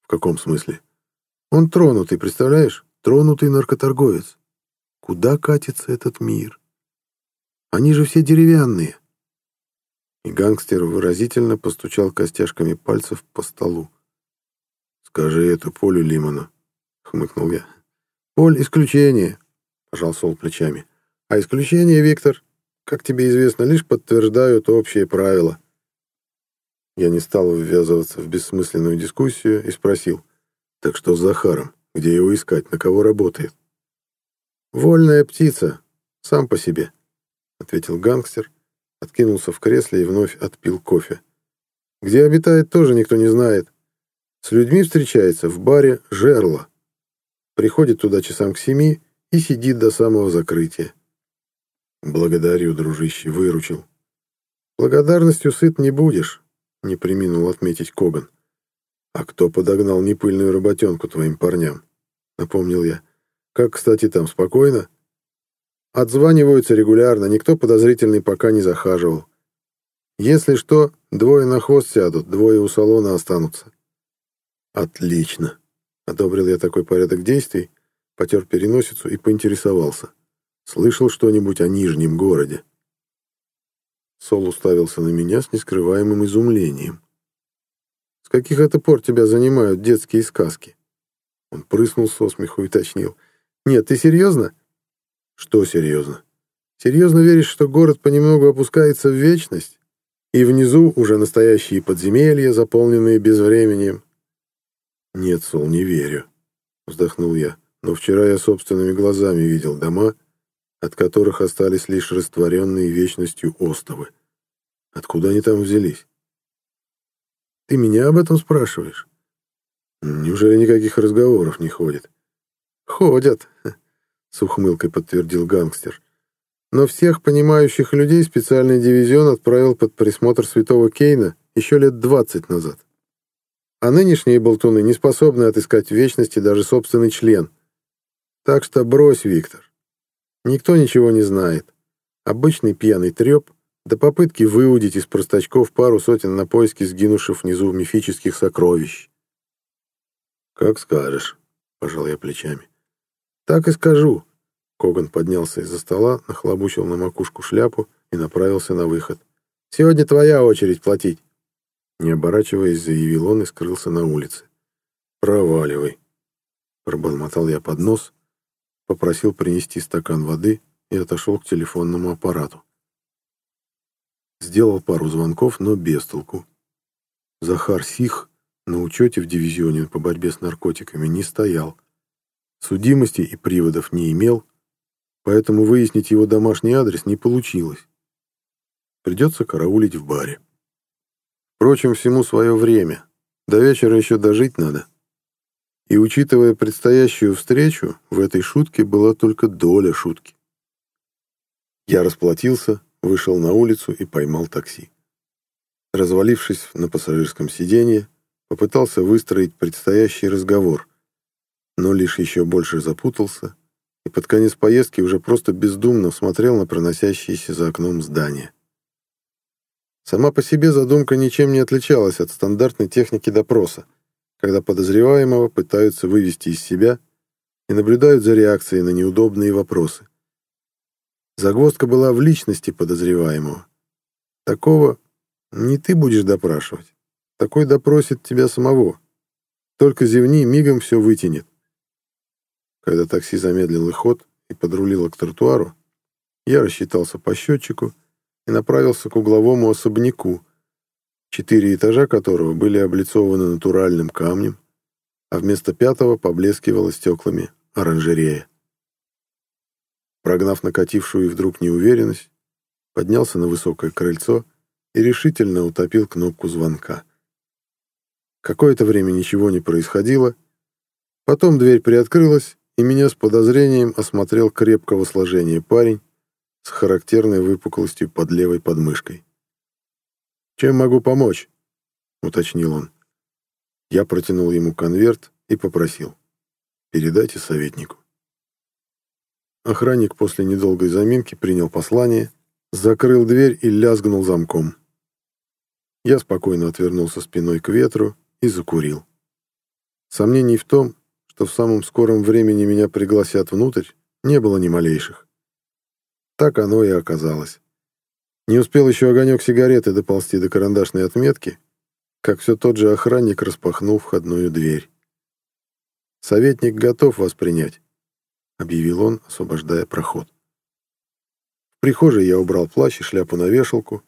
A: В каком смысле? Он тронутый, представляешь? Тронутый наркоторговец. Куда катится этот мир? Они же все деревянные. И гангстер выразительно постучал костяшками пальцев по столу. «Скажи это Полю Лиману», — хмыкнул я. «Поль — исключение», — пожал Сол плечами. «А исключение, Виктор, как тебе известно, лишь подтверждают общие правила». Я не стал ввязываться в бессмысленную дискуссию и спросил. «Так что с Захаром? Где его искать? На кого работает?» «Вольная птица. Сам по себе», — ответил гангстер, откинулся в кресле и вновь отпил кофе. «Где обитает, тоже никто не знает. С людьми встречается в баре «Жерло». Приходит туда часам к семи и сидит до самого закрытия. «Благодарю, дружище, выручил». «Благодарностью сыт не будешь», — не приминул отметить Коган. «А кто подогнал непыльную работенку твоим парням?» — напомнил я. Как, кстати, там, спокойно? Отзваниваются регулярно, никто подозрительный пока не захаживал. Если что, двое на хвост сядут, двое у салона останутся. Отлично. Одобрил я такой порядок действий, потер переносицу и поинтересовался. Слышал что-нибудь о Нижнем городе? Сол уставился на меня с нескрываемым изумлением. «С каких это пор тебя занимают детские сказки?» Он прыснул со смеху и уточнил. Нет, ты серьезно? Что серьезно? Серьезно веришь, что город понемногу опускается в вечность? И внизу уже настоящие подземелья, заполненные безвременем? Нет, Сол, не верю, вздохнул я. Но вчера я собственными глазами видел дома, от которых остались лишь растворенные вечностью остовы. Откуда они там взялись? Ты меня об этом спрашиваешь? Неужели никаких разговоров не ходит? «Ходят», — с ухмылкой подтвердил гангстер. «Но всех понимающих людей специальный дивизион отправил под присмотр святого Кейна еще лет двадцать назад. А нынешние болтуны не способны отыскать в вечности даже собственный член. Так что брось, Виктор. Никто ничего не знает. Обычный пьяный треп до попытки выудить из простачков пару сотен на поиски сгинувших внизу мифических сокровищ. «Как скажешь», — пожал я плечами. «Так и скажу». Коган поднялся из-за стола, нахлобучил на макушку шляпу и направился на выход. «Сегодня твоя очередь платить». Не оборачиваясь, заявил он и скрылся на улице. «Проваливай», — пробормотал я под нос, попросил принести стакан воды и отошел к телефонному аппарату. Сделал пару звонков, но без толку. Захар Сих на учете в дивизионе по борьбе с наркотиками не стоял. Судимости и приводов не имел, поэтому выяснить его домашний адрес не получилось. Придется караулить в баре. Впрочем, всему свое время. До вечера еще дожить надо. И, учитывая предстоящую встречу, в этой шутке была только доля шутки. Я расплатился, вышел на улицу и поймал такси. Развалившись на пассажирском сиденье, попытался выстроить предстоящий разговор, но лишь еще больше запутался и под конец поездки уже просто бездумно смотрел на проносящиеся за окном здания. Сама по себе задумка ничем не отличалась от стандартной техники допроса, когда подозреваемого пытаются вывести из себя и наблюдают за реакцией на неудобные вопросы. Загвоздка была в личности подозреваемого. Такого не ты будешь допрашивать. Такой допросит тебя самого. Только зевни, мигом все вытянет. Когда такси замедлило ход и подрулило к тротуару, я рассчитался по счетчику и направился к угловому особняку, четыре этажа которого были облицованы натуральным камнем, а вместо пятого поблескивала стеклами оранжерея. Прогнав накатившую вдруг неуверенность, поднялся на высокое крыльцо и решительно утопил кнопку звонка. Какое-то время ничего не происходило, потом дверь приоткрылась, и меня с подозрением осмотрел крепкого сложения парень с характерной выпуклостью под левой подмышкой. «Чем могу помочь?» — уточнил он. Я протянул ему конверт и попросил. «Передайте советнику». Охранник после недолгой заминки принял послание, закрыл дверь и лязгнул замком. Я спокойно отвернулся спиной к ветру и закурил. Сомнений в том, что в самом скором времени меня пригласят внутрь, не было ни малейших. Так оно и оказалось. Не успел еще огонек сигареты доползти до карандашной отметки, как все тот же охранник распахнул входную дверь. Советник готов вас принять», — объявил он, освобождая проход. В прихожей я убрал плащ и шляпу на вешалку,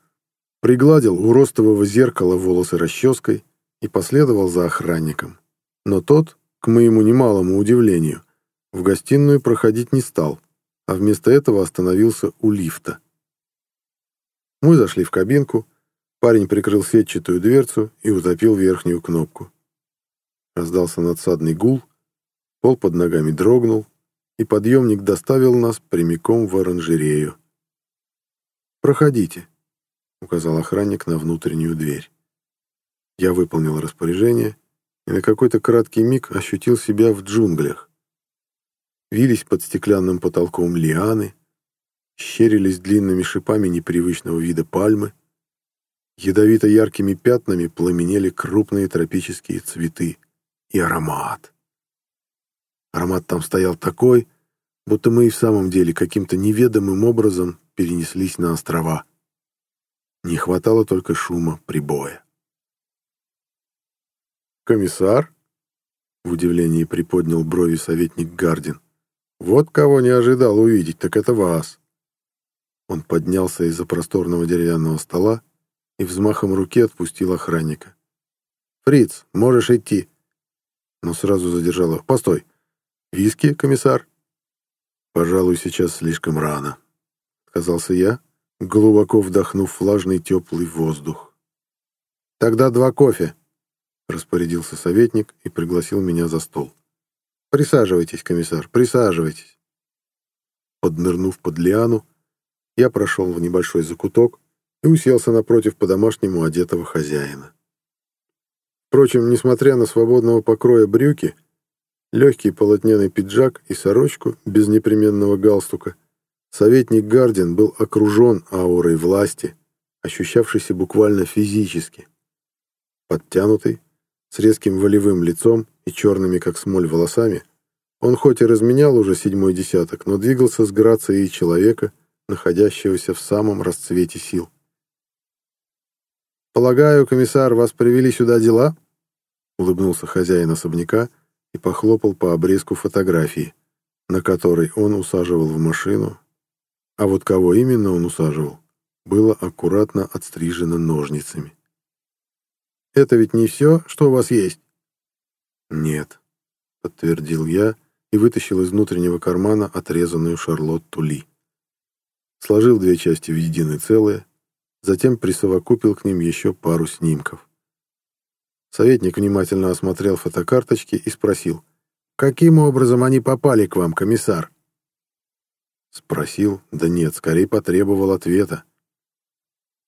A: пригладил у ростового зеркала волосы расческой и последовал за охранником. Но тот, к моему немалому удивлению, в гостиную проходить не стал, а вместо этого остановился у лифта. Мы зашли в кабинку, парень прикрыл сетчатую дверцу и утопил верхнюю кнопку. Раздался надсадный гул, пол под ногами дрогнул, и подъемник доставил нас прямиком в оранжерею. «Проходите», — указал охранник на внутреннюю дверь. Я выполнил распоряжение и на какой-то краткий миг ощутил себя в джунглях. Вились под стеклянным потолком лианы, щерились длинными шипами непривычного вида пальмы, ядовито-яркими пятнами пламенели крупные тропические цветы и аромат. Аромат там стоял такой, будто мы и в самом деле каким-то неведомым образом перенеслись на острова. Не хватало только шума прибоя. «Комиссар?» — в удивлении приподнял брови советник Гардин. «Вот кого не ожидал увидеть, так это вас». Он поднялся из-за просторного деревянного стола и взмахом руки отпустил охранника. «Фриц, можешь идти!» Но сразу задержал его. «Постой! Виски, комиссар?» «Пожалуй, сейчас слишком рано», — сказался я, глубоко вдохнув влажный теплый воздух. «Тогда два кофе», — распорядился советник и пригласил меня за стол. «Присаживайтесь, комиссар, присаживайтесь». Поднырнув под лиану, я прошел в небольшой закуток и уселся напротив по-домашнему одетого хозяина. Впрочем, несмотря на свободного покроя брюки, легкий полотняный пиджак и сорочку без непременного галстука, советник Гардин был окружен аурой власти, ощущавшейся буквально физически. Подтянутый, с резким волевым лицом и черными, как смоль, волосами, он хоть и разменял уже седьмой десяток, но двигался с грацией человека, находящегося в самом расцвете сил. «Полагаю, комиссар, вас привели сюда дела?» — улыбнулся хозяин особняка и похлопал по обрезку фотографии, на которой он усаживал в машину, а вот кого именно он усаживал, было аккуратно отстрижено ножницами. «Это ведь не все, что у вас есть?» «Нет», — подтвердил я и вытащил из внутреннего кармана отрезанную Шарлотту Ли сложил две части в единое целое, затем присовокупил к ним еще пару снимков. Советник внимательно осмотрел фотокарточки и спросил, «Каким образом они попали к вам, комиссар?» Спросил, да нет, скорее потребовал ответа.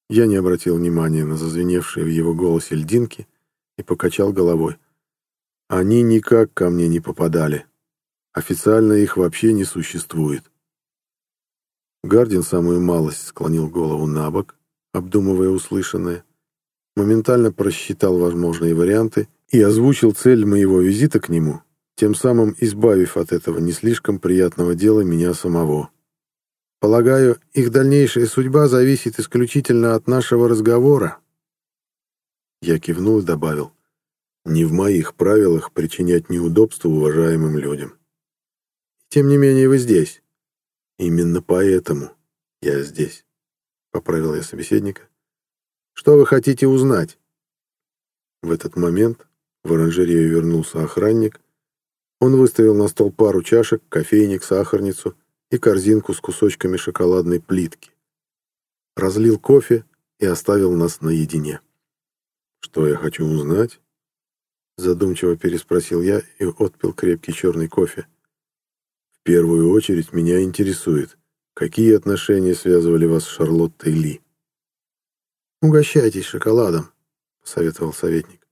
A: Я не обратил внимания на зазвеневшие в его голосе льдинки и покачал головой. Они никак ко мне не попадали. Официально их вообще не существует. Гардин самую малость склонил голову на бок, обдумывая услышанное, моментально просчитал возможные варианты и озвучил цель моего визита к нему, тем самым избавив от этого не слишком приятного дела меня самого. Полагаю, их дальнейшая судьба зависит исключительно от нашего разговора. Я кивнул и добавил, не в моих правилах причинять неудобства уважаемым людям. Тем не менее вы здесь. Именно поэтому я здесь, поправил я собеседника. Что вы хотите узнать? В этот момент в оранжерею вернулся охранник. Он выставил на стол пару чашек, кофейник, сахарницу и корзинку с кусочками шоколадной плитки. Разлил кофе и оставил нас наедине. «Что я хочу узнать?» Задумчиво переспросил я и отпил крепкий черный кофе первую очередь меня интересует, какие отношения связывали вас с Шарлоттой Ли. «Угощайтесь шоколадом», — посоветовал советник.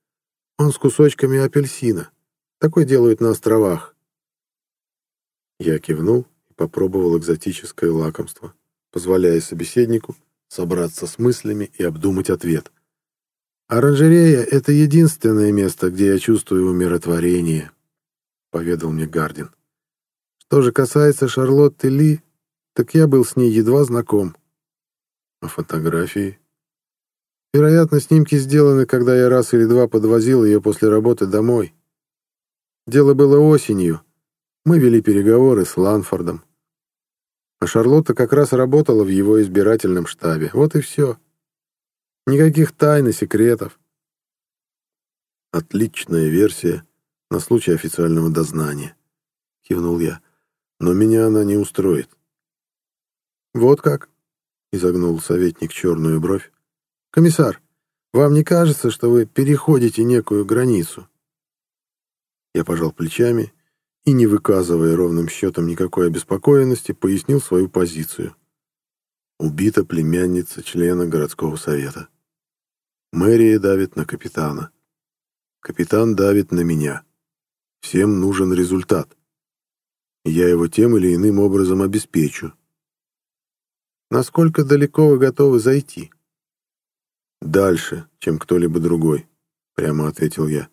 A: «Он с кусочками апельсина. Такой делают на островах». Я кивнул попробовал экзотическое лакомство, позволяя собеседнику собраться с мыслями и обдумать ответ. «Оранжерея — это единственное место, где я чувствую умиротворение», — поведал мне Гардин. Что же касается Шарлотты Ли, так я был с ней едва знаком. А фотографии? Вероятно, снимки сделаны, когда я раз или два подвозил ее после работы домой.
B: Дело было осенью. Мы вели переговоры с Ланфордом. А Шарлотта как раз работала в его избирательном штабе. Вот и все. Никаких тайн и секретов.
A: Отличная версия на случай официального дознания, кивнул я. Но меня она не устроит.
B: Вот как? Изогнул советник черную бровь. Комиссар, вам не кажется, что вы переходите некую границу? Я пожал плечами и, не выказывая ровным счетом никакой обеспокоенности, пояснил свою позицию.
A: Убита племянница члена городского совета. Мэрия давит на капитана. Капитан давит на меня. Всем нужен результат. Я его тем или иным образом обеспечу.
B: Насколько далеко вы готовы зайти?
A: Дальше, чем кто-либо другой, прямо ответил я.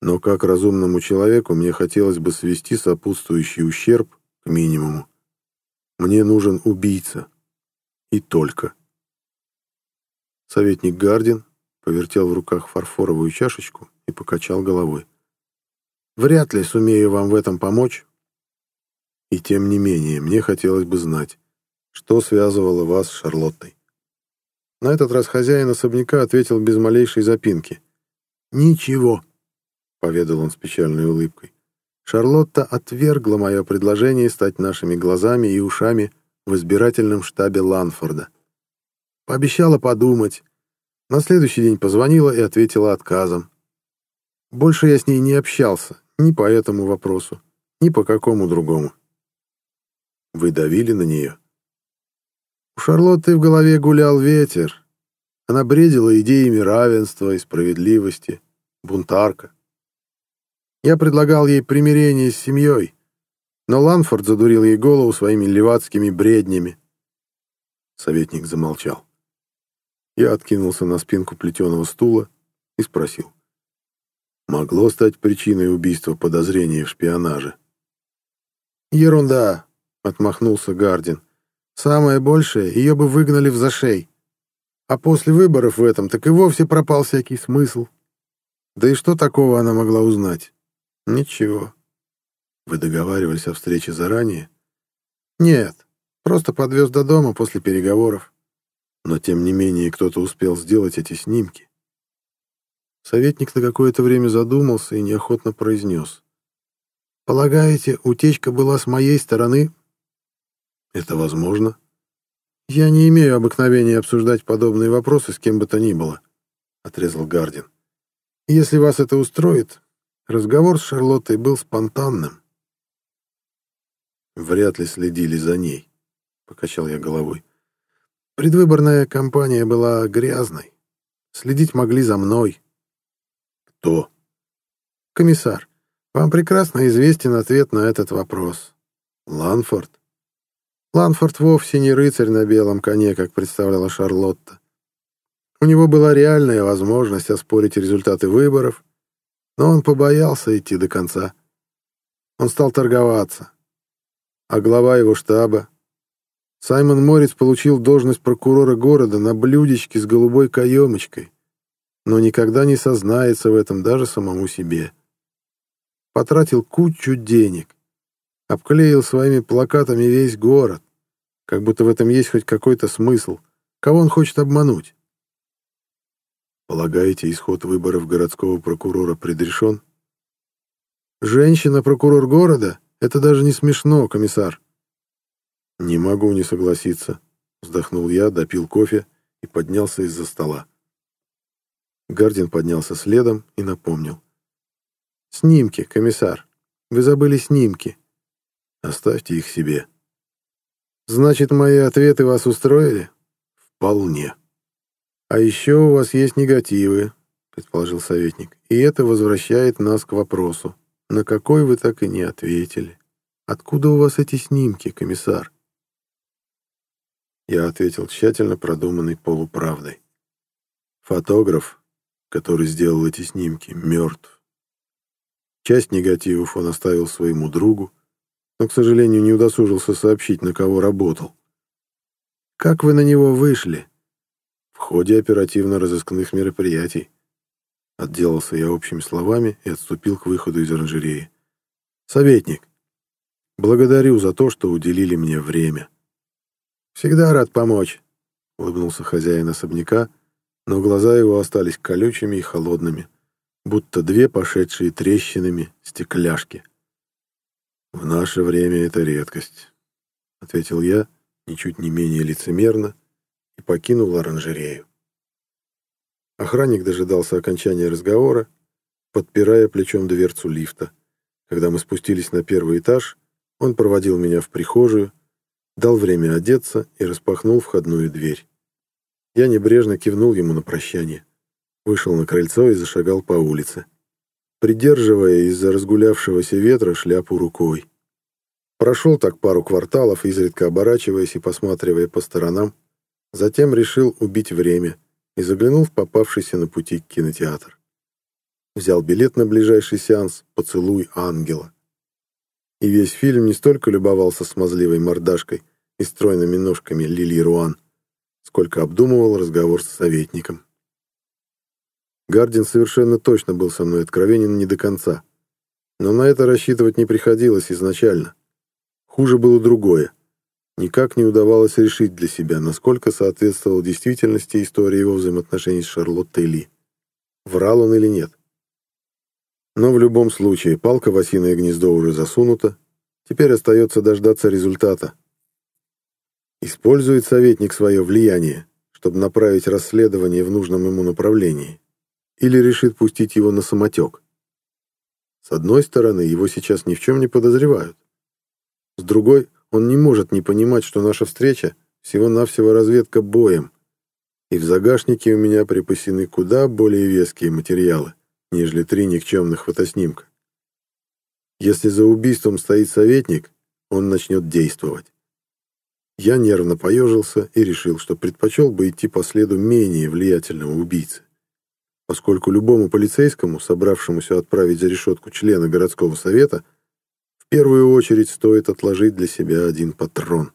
A: Но как разумному человеку мне хотелось бы свести сопутствующий ущерб к минимуму. Мне нужен убийца. И только. Советник Гардин повертел в руках фарфоровую чашечку и покачал головой.
B: «Вряд ли сумею вам в этом помочь».
A: И тем не менее, мне хотелось бы знать, что связывало вас с Шарлоттой.
B: На этот раз хозяин особняка ответил без малейшей запинки. «Ничего», — поведал он с печальной улыбкой. Шарлотта отвергла мое предложение стать нашими глазами и ушами в избирательном штабе Ланфорда. Пообещала подумать. На следующий день позвонила и ответила отказом. Больше я с ней не общался ни по этому вопросу, ни по какому другому.
A: Вы давили на нее?
B: У Шарлотты в голове гулял ветер. Она бредила идеями равенства и справедливости. Бунтарка. Я предлагал ей примирение с семьей, но Ланфорд задурил ей голову своими левацкими бреднями.
A: Советник замолчал. Я откинулся на спинку плетеного стула и спросил. Могло стать причиной убийства подозрения в шпионаже?
B: «Ерунда», — отмахнулся Гардин. «Самое большее, ее бы выгнали в зашей. А после выборов в этом так и вовсе пропал всякий смысл. Да и что такого она могла узнать? Ничего.
A: Вы договаривались о встрече заранее?
B: Нет, просто подвез до дома после переговоров.
A: Но тем не менее кто-то успел сделать эти снимки.
B: Советник на какое-то время задумался и неохотно произнес. «Полагаете, утечка была с моей стороны?»
A: «Это возможно?»
B: «Я не имею обыкновения обсуждать подобные вопросы с кем бы то ни было», — отрезал Гардин. «Если вас это устроит, Разговор с Шарлоттой был спонтанным.
A: «Вряд ли следили за ней», — покачал я головой.
B: «Предвыборная кампания была грязной. Следить могли за мной».
A: «Кто?»
B: «Комиссар, вам прекрасно известен ответ на этот вопрос».
A: «Ланфорд?»
B: Ланфорд вовсе не рыцарь на белом коне, как представляла Шарлотта. У него была реальная возможность оспорить результаты выборов но он побоялся идти до конца. Он стал торговаться. А глава его штаба, Саймон Морец, получил должность прокурора города на блюдечке с голубой каемочкой, но никогда не сознается в этом даже самому себе. Потратил кучу денег, обклеил своими плакатами весь город, как будто в этом есть хоть какой-то смысл. Кого он хочет обмануть?
A: Полагаете, исход выборов городского прокурора предрешен?
B: Женщина-прокурор города? Это даже не смешно, комиссар.
A: Не могу не согласиться. Вздохнул я, допил кофе и поднялся из-за стола. Гардин поднялся следом и напомнил.
B: «Снимки, комиссар. Вы забыли снимки.
A: Оставьте их себе».
B: «Значит, мои ответы вас устроили?»
A: «Вполне».
B: «А еще у вас есть негативы», — предположил советник. «И это возвращает нас к вопросу, на какой вы так и не ответили. Откуда у вас эти снимки, комиссар?»
A: Я ответил тщательно продуманной полуправдой. Фотограф, который сделал эти снимки, мертв. Часть негативов он оставил своему другу, но, к сожалению, не удосужился сообщить, на кого работал.
B: «Как вы на него вышли?»
A: Ходе оперативно-розыскных мероприятий. Отделался я общими словами и отступил к выходу из оранжереи. Советник, благодарю за то, что уделили мне время.
B: Всегда рад помочь,
A: улыбнулся хозяин особняка, но глаза его остались колючими и холодными, будто две пошедшие трещинами стекляшки. «В наше время это редкость», — ответил я, ничуть не менее лицемерно, и покинул оранжерею. Охранник дожидался окончания разговора, подпирая плечом дверцу лифта. Когда мы спустились на первый этаж, он проводил меня в прихожую, дал время одеться и распахнул входную дверь. Я небрежно кивнул ему на прощание. Вышел на крыльцо и зашагал по улице, придерживая из-за разгулявшегося ветра шляпу рукой. Прошел так пару кварталов, изредка оборачиваясь и посматривая по сторонам, затем решил убить время и заглянул в попавшийся на пути кинотеатр. Взял билет на ближайший сеанс «Поцелуй ангела». И весь фильм не столько любовался смазливой мордашкой и стройными ножками Лили Руан, сколько обдумывал разговор с советником. Гардин совершенно точно был со мной откровенен не до конца. Но на это рассчитывать не приходилось изначально. Хуже было другое. Никак не удавалось решить для себя, насколько соответствовала действительности история его взаимоотношений с Шарлоттой Ли. Врал он или нет. Но в любом случае, палка в осиное гнездо уже засунута, теперь остается дождаться результата. Использует советник свое влияние, чтобы направить расследование в нужном ему направлении, или решит пустить его на самотек. С одной стороны, его сейчас ни в чем не подозревают. С другой, он не может не понимать, что наша встреча всего-навсего разведка боем, и в загашнике у меня припасены куда более веские материалы, нежели три никчемных фотоснимка. Если за убийством стоит советник, он начнет действовать. Я нервно поежился и решил, что предпочел бы идти по следу менее влиятельного убийцы. Поскольку любому полицейскому, собравшемуся отправить за решетку члена городского совета, первую очередь стоит отложить для себя один патрон.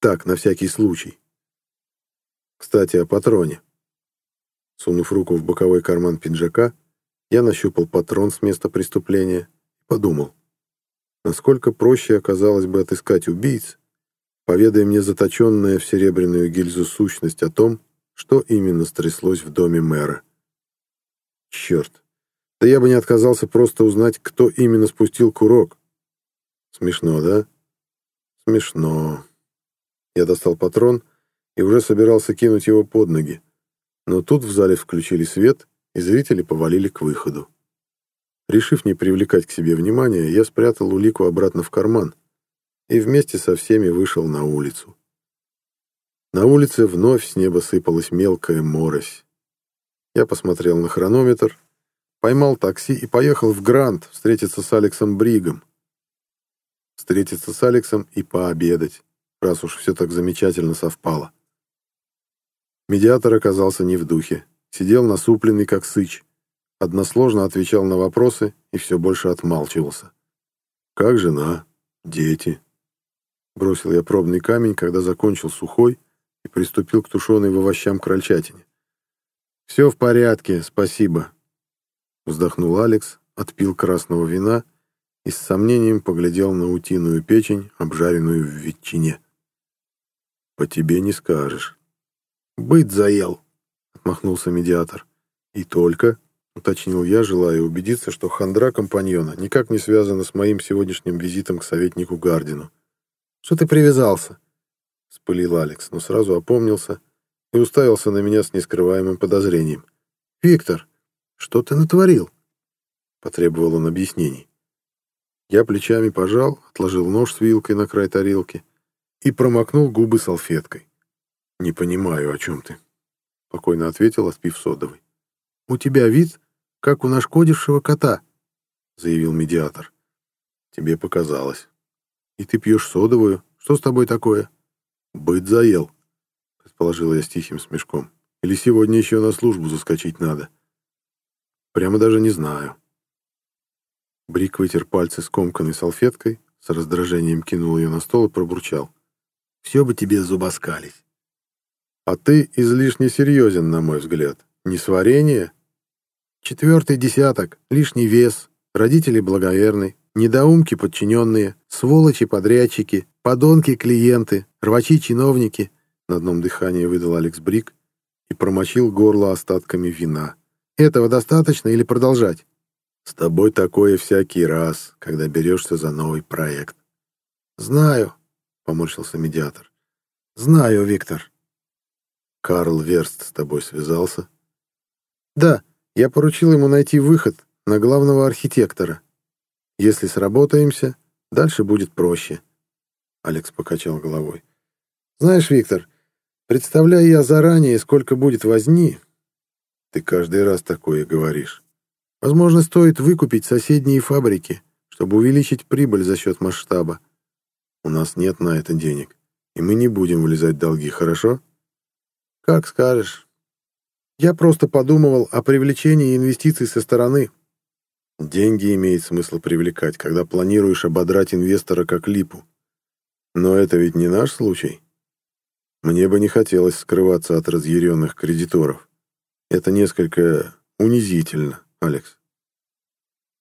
A: Так, на всякий случай. Кстати, о патроне. Сунув руку в боковой карман пиджака, я нащупал патрон с места преступления и подумал, насколько проще оказалось бы отыскать убийц, поведая мне заточенная в серебряную гильзу сущность о том, что именно стряслось в доме мэра. Черт, да я бы не отказался просто узнать, кто именно спустил курок. Смешно, да? Смешно. Я достал патрон и уже собирался кинуть его под ноги. Но тут в зале включили свет, и зрители повалили к выходу. Решив не привлекать к себе внимания, я спрятал улику обратно в карман, и вместе со всеми вышел на улицу. На улице вновь с неба сыпалась мелкая морось. Я посмотрел на хронометр, поймал такси и поехал в Грант встретиться с Алексом Бригом. Встретиться с Алексом и пообедать, раз уж все так замечательно совпало. Медиатор оказался не в духе, сидел насупленный, как сыч, односложно отвечал на вопросы и все больше отмалчивался. «Как жена? Дети?» Бросил я пробный камень, когда закончил сухой и приступил к тушеной в овощам крольчатине. «Все в порядке, спасибо», — вздохнул Алекс, отпил красного вина и с сомнением поглядел на утиную печень, обжаренную в ветчине. «По тебе не скажешь». «Быть заел», — отмахнулся медиатор. «И только», — уточнил я, желая убедиться, что хандра компаньона никак не связана с моим сегодняшним визитом к советнику Гардину. Что ты привязался?» — спылил Алекс, но сразу опомнился и уставился на меня с нескрываемым подозрением. «Виктор, что ты натворил?» — потребовал он объяснений. Я плечами пожал, отложил нож с вилкой на край тарелки и промокнул губы салфеткой. «Не понимаю, о чем ты», — спокойно ответил, отпив содовой. «У тебя вид, как у нашкодившего кота», — заявил медиатор. «Тебе показалось». И ты пьешь содовую? Что с тобой такое? Быт заел, предположила я с тихим смешком. Или сегодня еще на службу заскочить надо? Прямо даже не знаю. Брик вытер пальцы скомканной салфеткой, с раздражением кинул ее на стол и пробурчал. «Все бы тебе зубоскались». «А ты излишне серьезен, на мой взгляд. Не сварение?» «Четвертый десяток, лишний вес, родители благоверный,
B: недоумки подчиненные, сволочи подрядчики, подонки клиенты, рвачи чиновники, на одном дыхании выдал Алекс Брик и промочил горло остатками вина. Этого достаточно или продолжать? С тобой такое всякий раз, когда берешься за новый проект. Знаю, поморщился медиатор. Знаю, Виктор. Карл Верст с тобой связался? Да, я поручил ему найти выход на главного архитектора. Если сработаемся, дальше будет проще. Алекс покачал головой. Знаешь, Виктор, представляю я заранее, сколько будет возни. Ты каждый раз такое говоришь. Возможно, стоит выкупить соседние фабрики, чтобы увеличить прибыль за счет масштаба. У нас нет на это денег, и мы не будем влезать в долги, хорошо? Как скажешь. Я просто подумывал о привлечении инвестиций со стороны. Деньги имеет смысл привлекать, когда планируешь ободрать инвестора как липу. Но это ведь не наш случай. Мне бы не хотелось скрываться от разъяренных кредиторов. Это несколько унизительно, Алекс.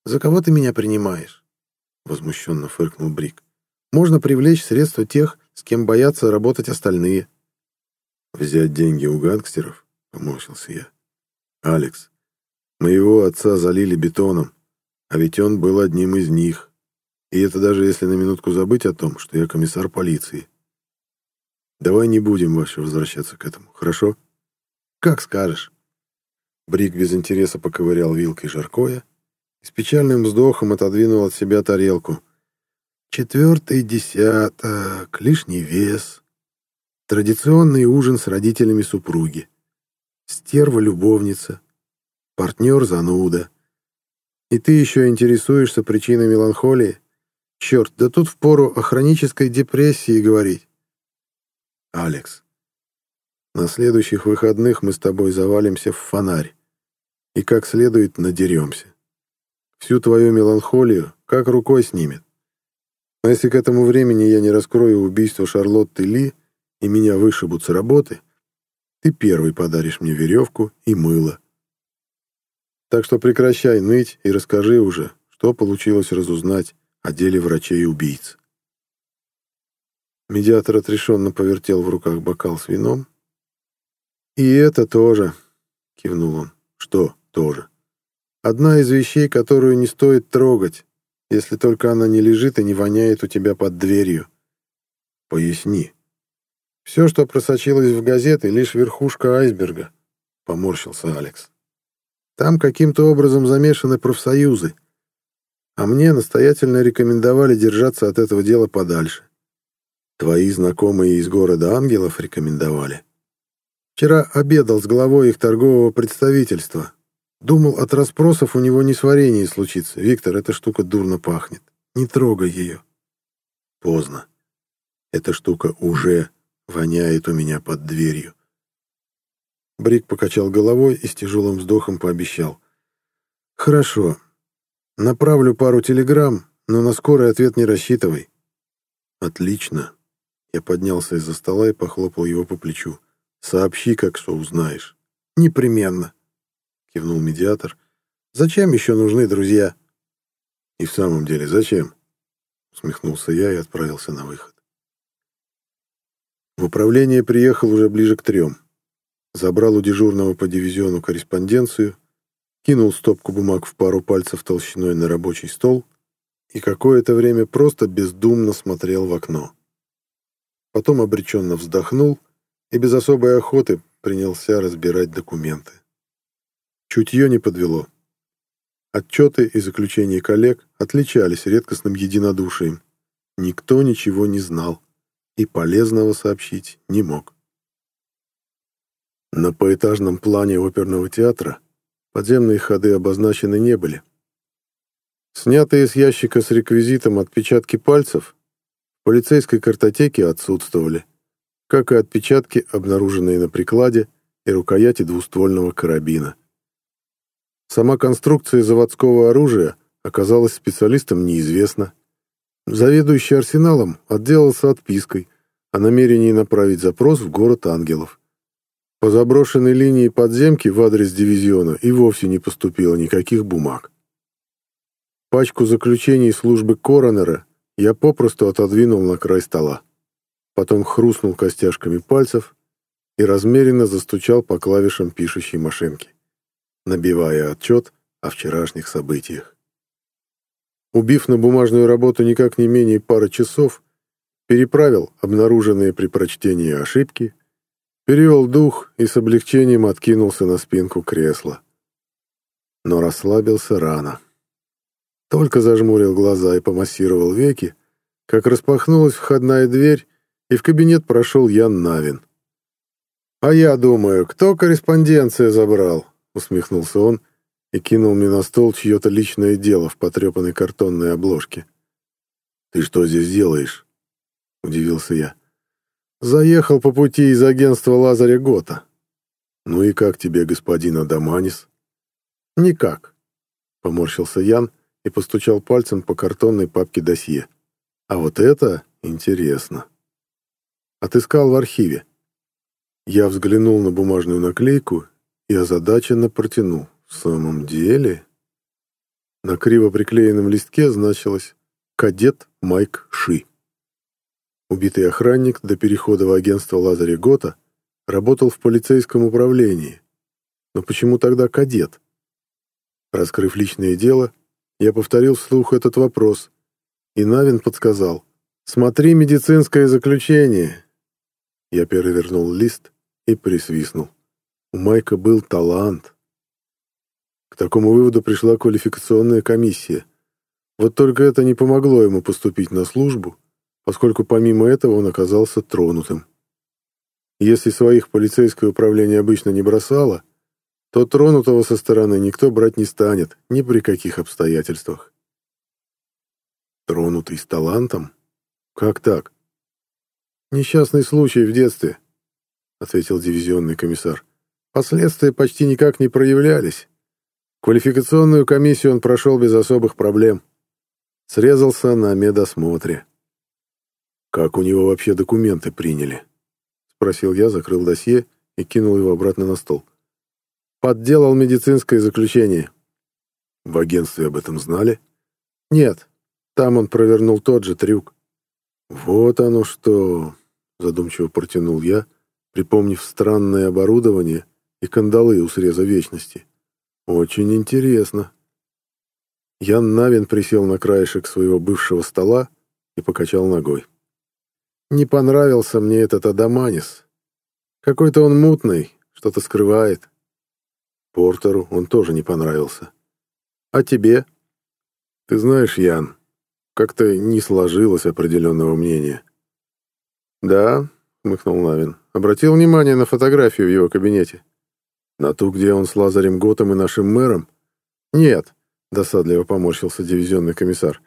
B: «За кого ты меня принимаешь?» — возмущенно фыркнул Брик. «Можно привлечь средства тех, с кем боятся работать остальные». «Взять деньги у гангстеров?» — поморщился я. «Алекс, моего отца залили бетоном, а ведь он был одним из них. И это даже если на минутку забыть о том, что я комиссар полиции. Давай не будем больше возвращаться к этому, хорошо? Как скажешь». Брик без интереса поковырял вилкой жаркое и с печальным вздохом отодвинул от себя тарелку. Четвертый десяток, лишний вес, традиционный ужин с родителями супруги стерва-любовница, партнер-зануда. И ты еще интересуешься причиной меланхолии? Черт, да тут впору о хронической депрессии говорить. Алекс, на следующих выходных мы с тобой завалимся в фонарь и как следует надеремся. Всю твою меланхолию как рукой снимет. Но если к этому времени я не раскрою убийство Шарлотты Ли и меня вышибут с работы — ты первый подаришь мне веревку и мыло. Так что прекращай ныть и расскажи уже, что получилось разузнать о деле врачей и убийц. Медиатор отрешенно повертел в руках бокал с вином. «И это тоже», — кивнул он. «Что тоже?» «Одна из вещей, которую не стоит трогать, если только она не лежит и не воняет у тебя под дверью. Поясни». Все, что просочилось в газеты, лишь верхушка айсберга, — поморщился Алекс. Там каким-то образом замешаны профсоюзы, а мне настоятельно рекомендовали держаться от этого дела подальше. Твои знакомые из города ангелов рекомендовали. Вчера обедал с главой их торгового представительства. Думал, от расспросов у него несварение случится. Виктор, эта штука дурно пахнет. Не трогай ее. Поздно. Эта штука уже Воняет у меня под дверью. Брик покачал головой и с тяжелым вздохом пообещал. «Хорошо. Направлю пару телеграмм, но на скорый ответ не рассчитывай». «Отлично». Я поднялся из-за стола и похлопал его по плечу. «Сообщи, как что узнаешь». «Непременно», — кивнул медиатор. «Зачем еще нужны друзья?» «И в самом деле, зачем?» — усмехнулся я и отправился на выход. В управление приехал уже ближе к трем. Забрал у дежурного по дивизиону корреспонденцию, кинул стопку бумаг в пару пальцев толщиной на рабочий стол и какое-то время просто бездумно смотрел в окно. Потом обреченно вздохнул и без особой охоты принялся разбирать документы. Чутье не подвело. Отчеты и заключения коллег отличались редкостным единодушием. Никто ничего не знал и полезного сообщить не мог. На поэтажном плане оперного театра подземные ходы обозначены не были. Снятые с ящика с реквизитом отпечатки пальцев в полицейской картотеке отсутствовали, как и отпечатки, обнаруженные на прикладе и рукояти двуствольного карабина. Сама конструкция заводского оружия оказалась специалистам неизвестна. Заведующий арсеналом отделался отпиской о намерении направить запрос в город ангелов. По заброшенной линии подземки в адрес дивизиона и вовсе не поступило никаких бумаг.
A: Пачку заключений службы коронера я попросту отодвинул на край стола. Потом хрустнул костяшками пальцев и размеренно застучал по клавишам пишущей машинки, набивая отчет о вчерашних событиях. Убив на бумажную работу никак не менее пары часов, переправил обнаруженные при прочтении ошибки, перевел дух и с облегчением откинулся на спинку кресла. Но расслабился рано. Только зажмурил глаза и помассировал веки, как распахнулась входная дверь, и в кабинет прошел Ян Навин. «А я думаю, кто корреспонденцию забрал?» — усмехнулся он и кинул мне на стол чье-то личное дело в потрепанной картонной обложке. «Ты что здесь делаешь?» — удивился я. «Заехал по пути из агентства Лазаря Гота». «Ну и как тебе, господин Адаманис?» «Никак», — поморщился Ян и постучал пальцем по картонной папке досье. «А вот это интересно». Отыскал в архиве. Я взглянул на бумажную наклейку и озадаченно протянул. В самом деле... На криво приклеенном листке значилось «Кадет Майк Ши». Убитый охранник до перехода в агентство Лазаря Гота работал в полицейском управлении. Но почему тогда кадет? Раскрыв личное дело, я повторил вслух этот вопрос, и Навин подсказал. «Смотри медицинское заключение». Я перевернул лист и присвистнул. У Майка был талант. К такому выводу пришла квалификационная комиссия. Вот только это не помогло ему поступить на службу, поскольку помимо этого он оказался тронутым. Если своих полицейское управление обычно не бросало, то тронутого со стороны никто брать не станет, ни при каких обстоятельствах. Тронутый с талантом? Как так? Несчастный случай в детстве, ответил дивизионный комиссар. Последствия почти никак не проявлялись. Квалификационную комиссию он прошел без особых проблем. Срезался на медосмотре. «Как у него вообще документы приняли?» — спросил я, закрыл досье и кинул его обратно на стол. «Подделал медицинское заключение». «В агентстве об этом знали?» «Нет, там он провернул тот же трюк». «Вот оно что!» — задумчиво протянул я, припомнив странное оборудование и кандалы у среза вечности. Очень интересно. Ян Навин присел на краешек своего бывшего стола и покачал ногой. Не понравился мне этот Адаманис. Какой-то он мутный, что-то скрывает. Портеру он тоже не понравился. А тебе? Ты знаешь, Ян, как-то не сложилось определенного мнения. Да, хмыкнул Навин. Обратил внимание на фотографию в его кабинете. На ту, где он с Лазарем Готом и нашим мэром? Нет, досадливо поморщился дивизионный комиссар.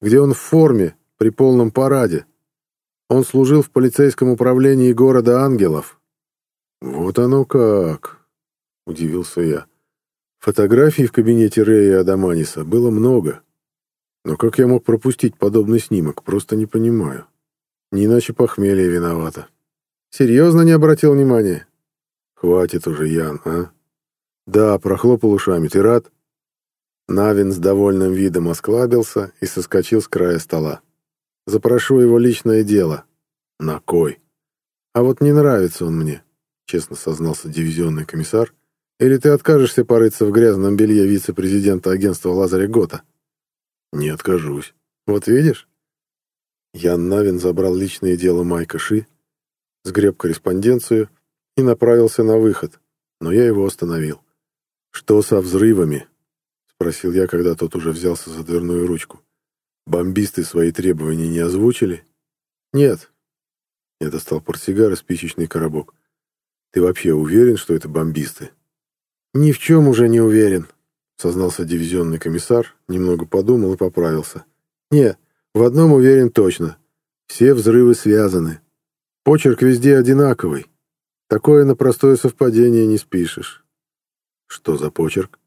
A: Где он в форме, при полном параде. Он служил в полицейском управлении города Ангелов. Вот оно как, удивился я. Фотографий в кабинете Рэя Адаманиса было много. Но как я мог пропустить подобный снимок, просто не понимаю. Не иначе похмелье виновато. Серьезно не обратил внимания? «Хватит уже, Ян, а?» «Да, прохлопал ушами. Ты рад?» Навин с довольным видом осклабился и соскочил с края стола. «Запрошу его личное дело». «На кой?» «А вот не нравится он мне», — честно сознался дивизионный комиссар. «Или ты откажешься порыться в грязном белье вице-президента агентства Лазаря Гота?» «Не откажусь. Вот видишь?» Ян Навин забрал личное дело Майка Ши, сгреб корреспонденцию и направился на выход, но я его остановил. «Что со взрывами?» — спросил я, когда тот уже взялся за дверную ручку. «Бомбисты свои требования не озвучили?» «Нет». Я достал портсигар и спичечный коробок. «Ты вообще уверен, что это бомбисты?» «Ни в чем уже не уверен», — сознался дивизионный комиссар, немного подумал и поправился. «Не, в одном уверен точно. Все взрывы связаны. Почерк везде одинаковый. Такое на простое совпадение не спишешь. Что за почерк?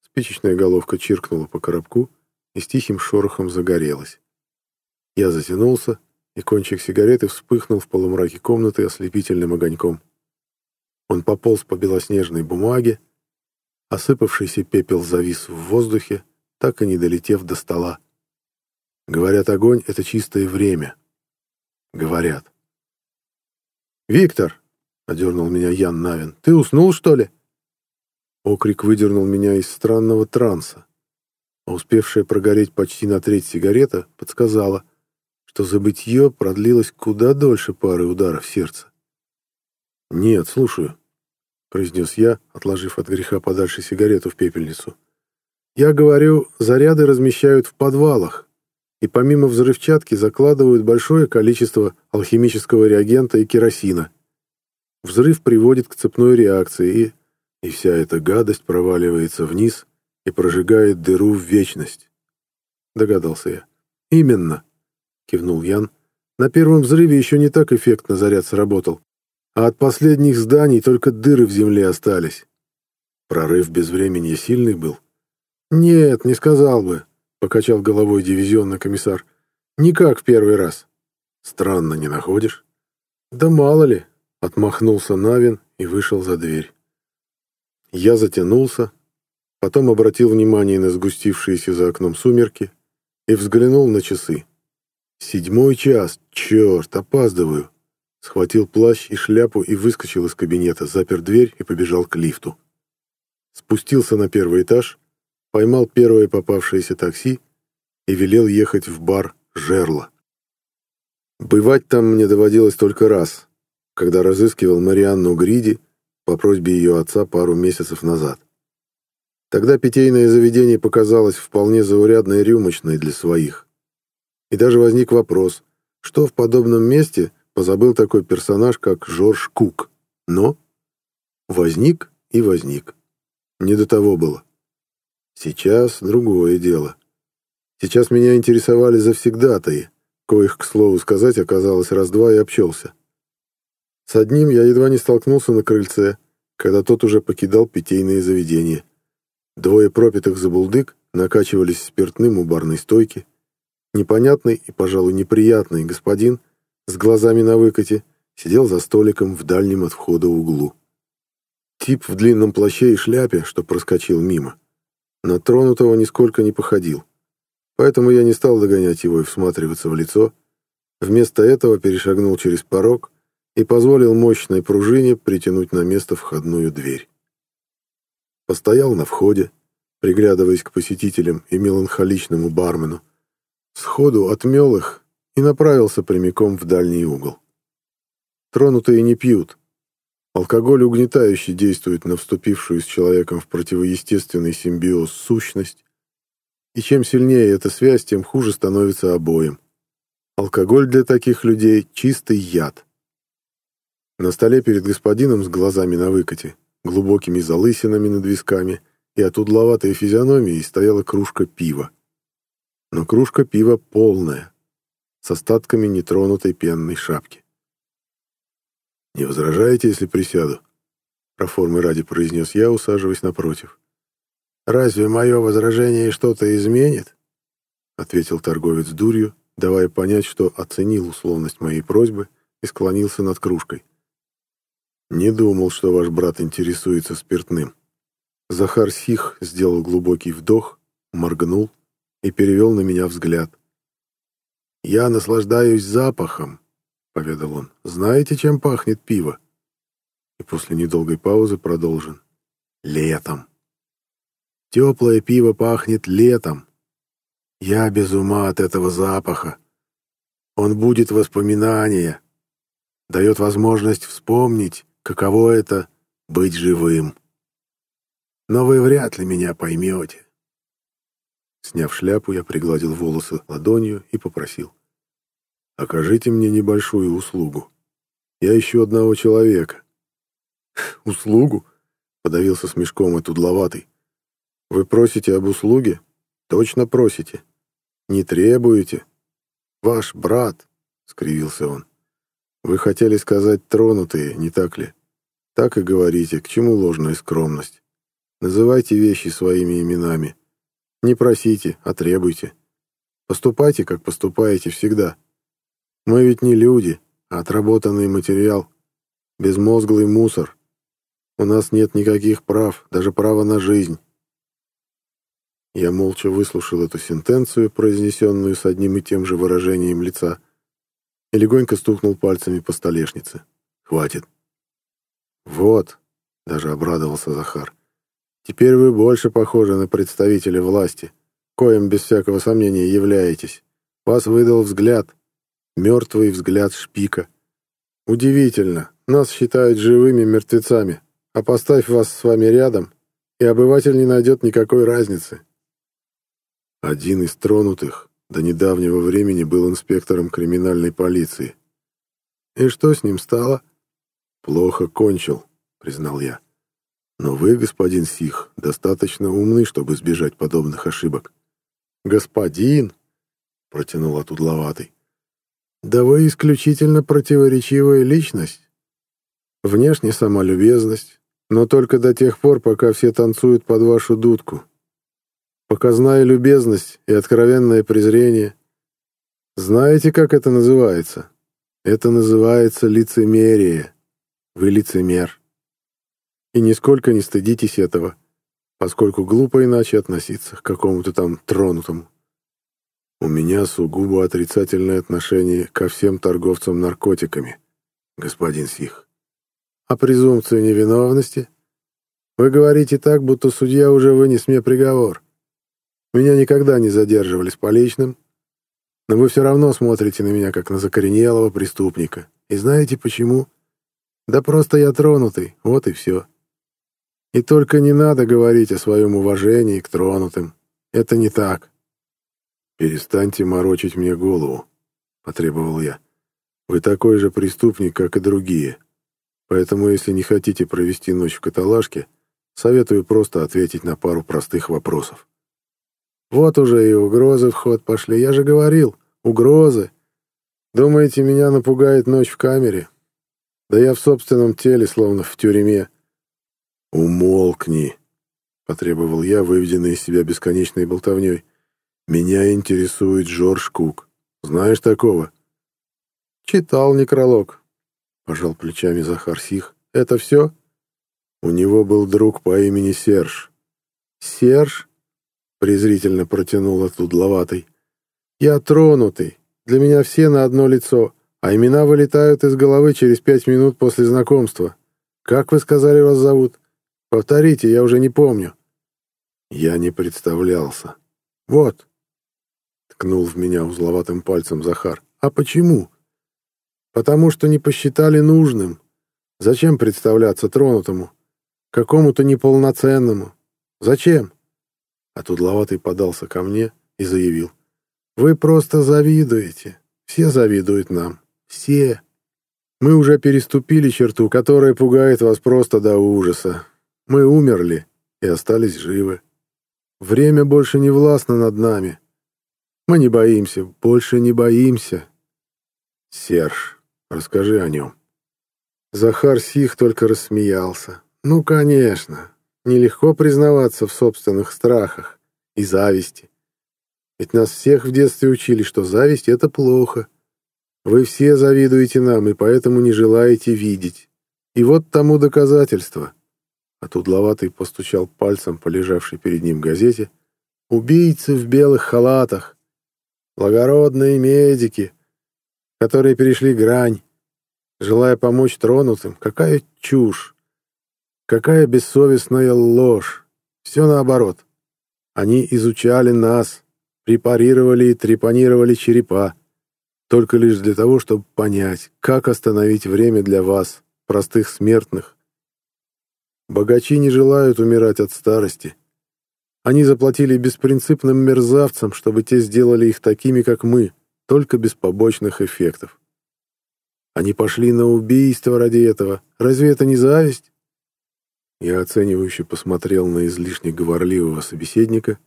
A: Спичечная головка чиркнула по коробку и с тихим шорохом загорелась. Я затянулся, и кончик сигареты вспыхнул в полумраке комнаты ослепительным огоньком. Он пополз по белоснежной бумаге, осыпавшийся пепел завис в воздухе, так и не долетев до стола. Говорят, огонь — это чистое время. Говорят. «Виктор!» — одернул меня Ян Навин. «Ты уснул, что ли?» Окрик выдернул меня из странного транса, а успевшая прогореть почти на треть сигарета подсказала, что забытье продлилось куда дольше пары ударов сердца. «Нет, слушаю», — произнес я, отложив от греха подальше сигарету в пепельницу. «Я говорю, заряды размещают в подвалах, и помимо взрывчатки закладывают большое количество алхимического реагента и керосина. Взрыв приводит к цепной реакции, и, и вся эта гадость проваливается вниз и прожигает дыру в вечность. Догадался я. «Именно», — кивнул Ян. «На первом взрыве еще не так эффектно заряд сработал, а от последних зданий только дыры в земле остались. Прорыв без времени сильный был?» «Нет, не сказал бы», — покачал головой дивизионный комиссар. «Никак в первый раз». «Странно, не находишь?» «Да мало ли», — отмахнулся Навин и вышел за дверь. Я затянулся, потом обратил внимание на сгустившиеся за окном сумерки и взглянул на часы. «Седьмой час, черт, опаздываю!» Схватил плащ и шляпу и выскочил из кабинета, запер дверь и побежал к лифту. Спустился на первый этаж поймал первое попавшееся такси и велел ехать в бар «Жерло». Бывать там мне доводилось только раз, когда разыскивал Марианну Гриди по просьбе ее отца пару месяцев назад. Тогда питейное заведение показалось вполне заурядной рюмочной для своих. И даже возник вопрос, что в подобном месте позабыл такой персонаж, как Жорж Кук. Но возник и возник. Не до того было. Сейчас другое дело. Сейчас меня интересовали завсегдатаи, коих, к слову сказать, оказалось раз-два и обчелся. С одним я едва не столкнулся на крыльце, когда тот уже покидал питейные заведения. Двое пропитых забулдык накачивались спиртным у барной стойки. Непонятный и, пожалуй, неприятный господин с глазами на выкате сидел за столиком в дальнем от входа углу. Тип в длинном плаще и шляпе, что проскочил мимо, на тронутого нисколько не походил. Поэтому я не стал догонять его и всматриваться в лицо. Вместо этого перешагнул через порог и позволил мощной пружине притянуть на место входную дверь. Постоял на входе, приглядываясь к посетителям и меланхоличному бармену. Сходу отмел их и направился прямиком в дальний угол. Тронутые не пьют, Алкоголь угнетающе действует на вступившую с человеком в противоестественный симбиоз сущность, и чем сильнее эта связь, тем хуже становится обоим. Алкоголь для таких людей — чистый яд. На столе перед господином с глазами на выкате, глубокими залысинами над висками и от удловатой физиономии стояла кружка пива. Но кружка пива полная, с остатками нетронутой пенной шапки. «Не возражаете, если присяду?» Про формы ради произнес я, усаживаясь напротив. «Разве мое возражение что-то изменит?» Ответил торговец дурью, давая понять, что оценил условность моей просьбы и склонился над кружкой. «Не думал, что ваш брат интересуется спиртным». Захар Сих сделал глубокий вдох, моргнул и перевел на меня взгляд. «Я наслаждаюсь запахом, поведал он. «Знаете, чем пахнет пиво?» И после недолгой паузы продолжен. «Летом. Теплое пиво пахнет летом. Я без ума от этого запаха. Он будет воспоминания, дает возможность вспомнить, каково это — быть живым. Но вы вряд ли меня поймете». Сняв шляпу, я пригладил волосы ладонью и попросил. Окажите мне небольшую услугу. Я ищу одного человека. Услугу? Подавился смешком и тудловатый. Вы просите об услуге? Точно просите. Не требуете. Ваш брат, скривился он. Вы хотели сказать тронутые, не так ли? Так и говорите, к чему ложная скромность. Называйте вещи своими именами. Не просите, а требуйте. Поступайте, как поступаете всегда. Мы ведь не люди, а отработанный материал, безмозглый мусор. У нас нет никаких прав, даже права на жизнь. Я молча выслушал эту сентенцию, произнесенную с одним и тем же выражением лица, и легонько стукнул пальцами по столешнице. «Хватит». «Вот», — даже обрадовался Захар, — «теперь вы больше похожи на представителя власти, коим без всякого сомнения являетесь. Вас выдал взгляд, мертвый взгляд шпика. Удивительно, нас считают живыми мертвецами, а поставь вас с вами рядом, и обыватель не найдет никакой разницы. Один из тронутых до недавнего времени был инспектором криминальной полиции. И что с ним стало? Плохо кончил, признал я. Но вы, господин Сих, достаточно умны, чтобы избежать подобных ошибок. Господин, протянул отудловатый, да вы исключительно противоречивая личность. Внешне сама любезность, но только до тех пор, пока все танцуют под вашу дудку. Показная любезность и откровенное презрение. Знаете, как это называется? Это называется лицемерие. Вы лицемер. И нисколько не стыдитесь этого, поскольку глупо иначе относиться к какому-то там тронутому. У меня сугубо отрицательное отношение ко всем торговцам наркотиками, господин Сих. А презумпция невиновности? Вы говорите так, будто судья уже вынес мне приговор. Меня никогда не задерживали с поличным, но вы все равно смотрите на меня, как на закоренелого преступника. И знаете почему? Да просто я тронутый, вот и все. И только не надо говорить о своем уважении к тронутым. Это не так. «Перестаньте морочить мне голову», — потребовал я. «Вы такой же преступник, как и другие. Поэтому, если не хотите провести ночь в каталажке, советую просто ответить на пару простых вопросов». Вот уже и угрозы в ход пошли. Я же говорил, угрозы. Думаете, меня напугает ночь в камере? Да я в собственном теле, словно в тюрьме. Умолкни, потребовал я, выведенный из себя бесконечной болтовней. Меня интересует Жорж Кук. Знаешь такого? Читал некролог. Пожал плечами Захар Сих. Это все? У него был друг по имени Серж. Серж? презрительно протянула тудловатый. «Я тронутый. Для меня все на одно лицо, а имена вылетают из головы через пять минут после знакомства. Как вы сказали, вас зовут? Повторите, я уже не помню». Я не представлялся. «Вот», — ткнул в меня узловатым пальцем Захар. «А почему?» «Потому что не посчитали нужным. Зачем представляться тронутому? Какому-то неполноценному? Зачем?» А тудловатый подался ко мне и заявил. «Вы просто завидуете. Все завидуют нам. Все. Мы уже переступили черту, которая пугает вас просто до ужаса. Мы умерли и остались живы. Время больше не властно над нами. Мы не боимся, больше не боимся. Серж, расскажи о нем». Захар Сих только рассмеялся. «Ну, конечно. Нелегко признаваться в собственных страхах и зависти. Ведь нас всех в детстве учили, что зависть — это плохо. Вы все завидуете нам и поэтому не желаете видеть. И вот тому доказательство. А тудловатый постучал пальцем по лежавшей перед ним газете. Убийцы в белых халатах. Благородные медики, которые перешли грань, желая помочь тронутым. Какая чушь! Какая бессовестная ложь! Все наоборот. Они изучали нас, препарировали и трепанировали черепа, только лишь для того, чтобы понять, как остановить время для вас, простых смертных. Богачи не желают умирать от старости. Они заплатили беспринципным мерзавцам, чтобы те сделали их такими, как мы, только без побочных эффектов. Они пошли на убийство ради этого. Разве это не зависть? Я оценивающе посмотрел на излишне говорливого собеседника,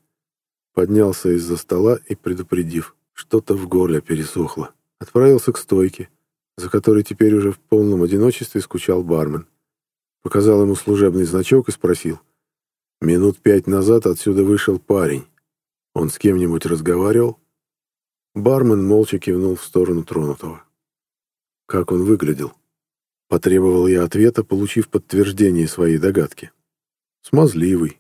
A: поднялся из-за стола и, предупредив, что-то в горле пересохло, отправился к стойке, за которой теперь уже в полном одиночестве скучал бармен. Показал ему служебный значок и спросил. Минут пять назад отсюда вышел парень. Он с кем-нибудь разговаривал? Бармен молча кивнул в сторону тронутого. Как он выглядел? Потребовал я ответа, получив подтверждение своей догадки. Смазливый.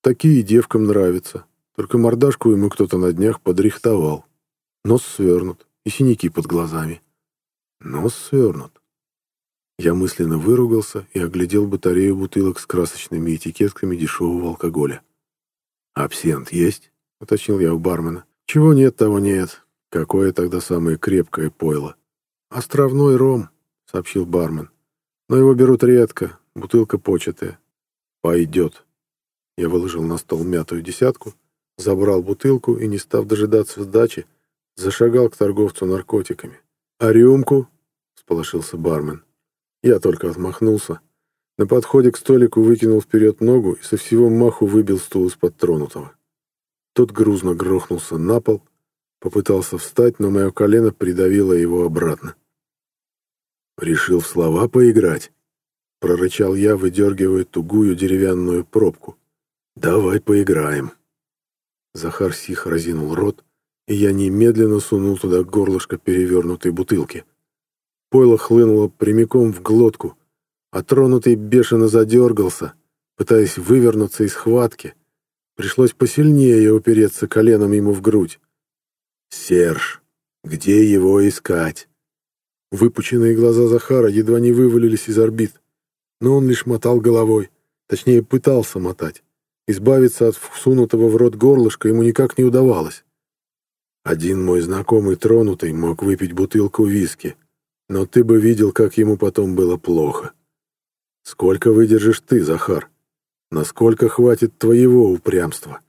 A: Такие девкам нравятся. только мордашку ему кто-то на днях подрихтовал. Нос свернут и синяки под глазами. Нос свернут. Я мысленно выругался и оглядел батарею бутылок с красочными этикетками дешевого алкоголя. «Абсент есть?» — уточнил я у бармена. «Чего нет, того нет. Какое тогда самое крепкое пойло?» «Островной ром», — сообщил бармен. «Но его берут редко, бутылка початая». «Пойдет». Я выложил на стол мятую десятку, забрал бутылку и, не став дожидаться сдачи, зашагал к торговцу наркотиками. «А рюмку?» — сполошился бармен. Я только отмахнулся. На подходе к столику выкинул вперед ногу и со всего маху выбил стул из-под тронутого. Тот грузно грохнулся на пол, попытался встать, но мое колено придавило его обратно. «Решил в слова поиграть?» — прорычал я, выдергивая тугую деревянную пробку. «Давай поиграем». Захар сих разинул рот, и я немедленно сунул туда горлышко перевернутой бутылки. Пойло хлынуло прямиком в глотку, а тронутый бешено задергался, пытаясь вывернуться из хватки. Пришлось посильнее упереться коленом ему в грудь. «Серж, где его искать?» Выпученные глаза Захара едва не вывалились из орбит, но он лишь мотал головой, точнее пытался мотать. Избавиться от всунутого в рот горлышка ему никак не удавалось. Один мой знакомый тронутый мог выпить бутылку виски, но ты бы видел, как ему потом было плохо. Сколько выдержишь ты, Захар? Насколько хватит твоего упрямства?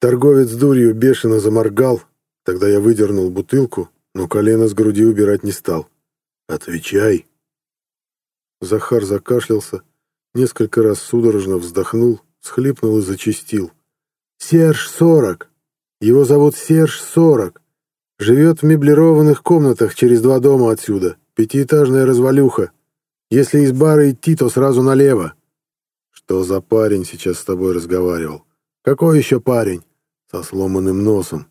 A: Торговец дурью бешено заморгал, тогда я выдернул бутылку, но колено с груди убирать не стал. Отвечай. Захар закашлялся, несколько раз судорожно вздохнул, схлипнул и зачистил. «Серж Сорок! Его зовут Серж Сорок! Живет в меблированных комнатах через два дома отсюда. Пятиэтажная развалюха. Если из бара идти, то сразу налево. Что за парень сейчас с тобой разговаривал? Какой еще парень? Со сломанным носом.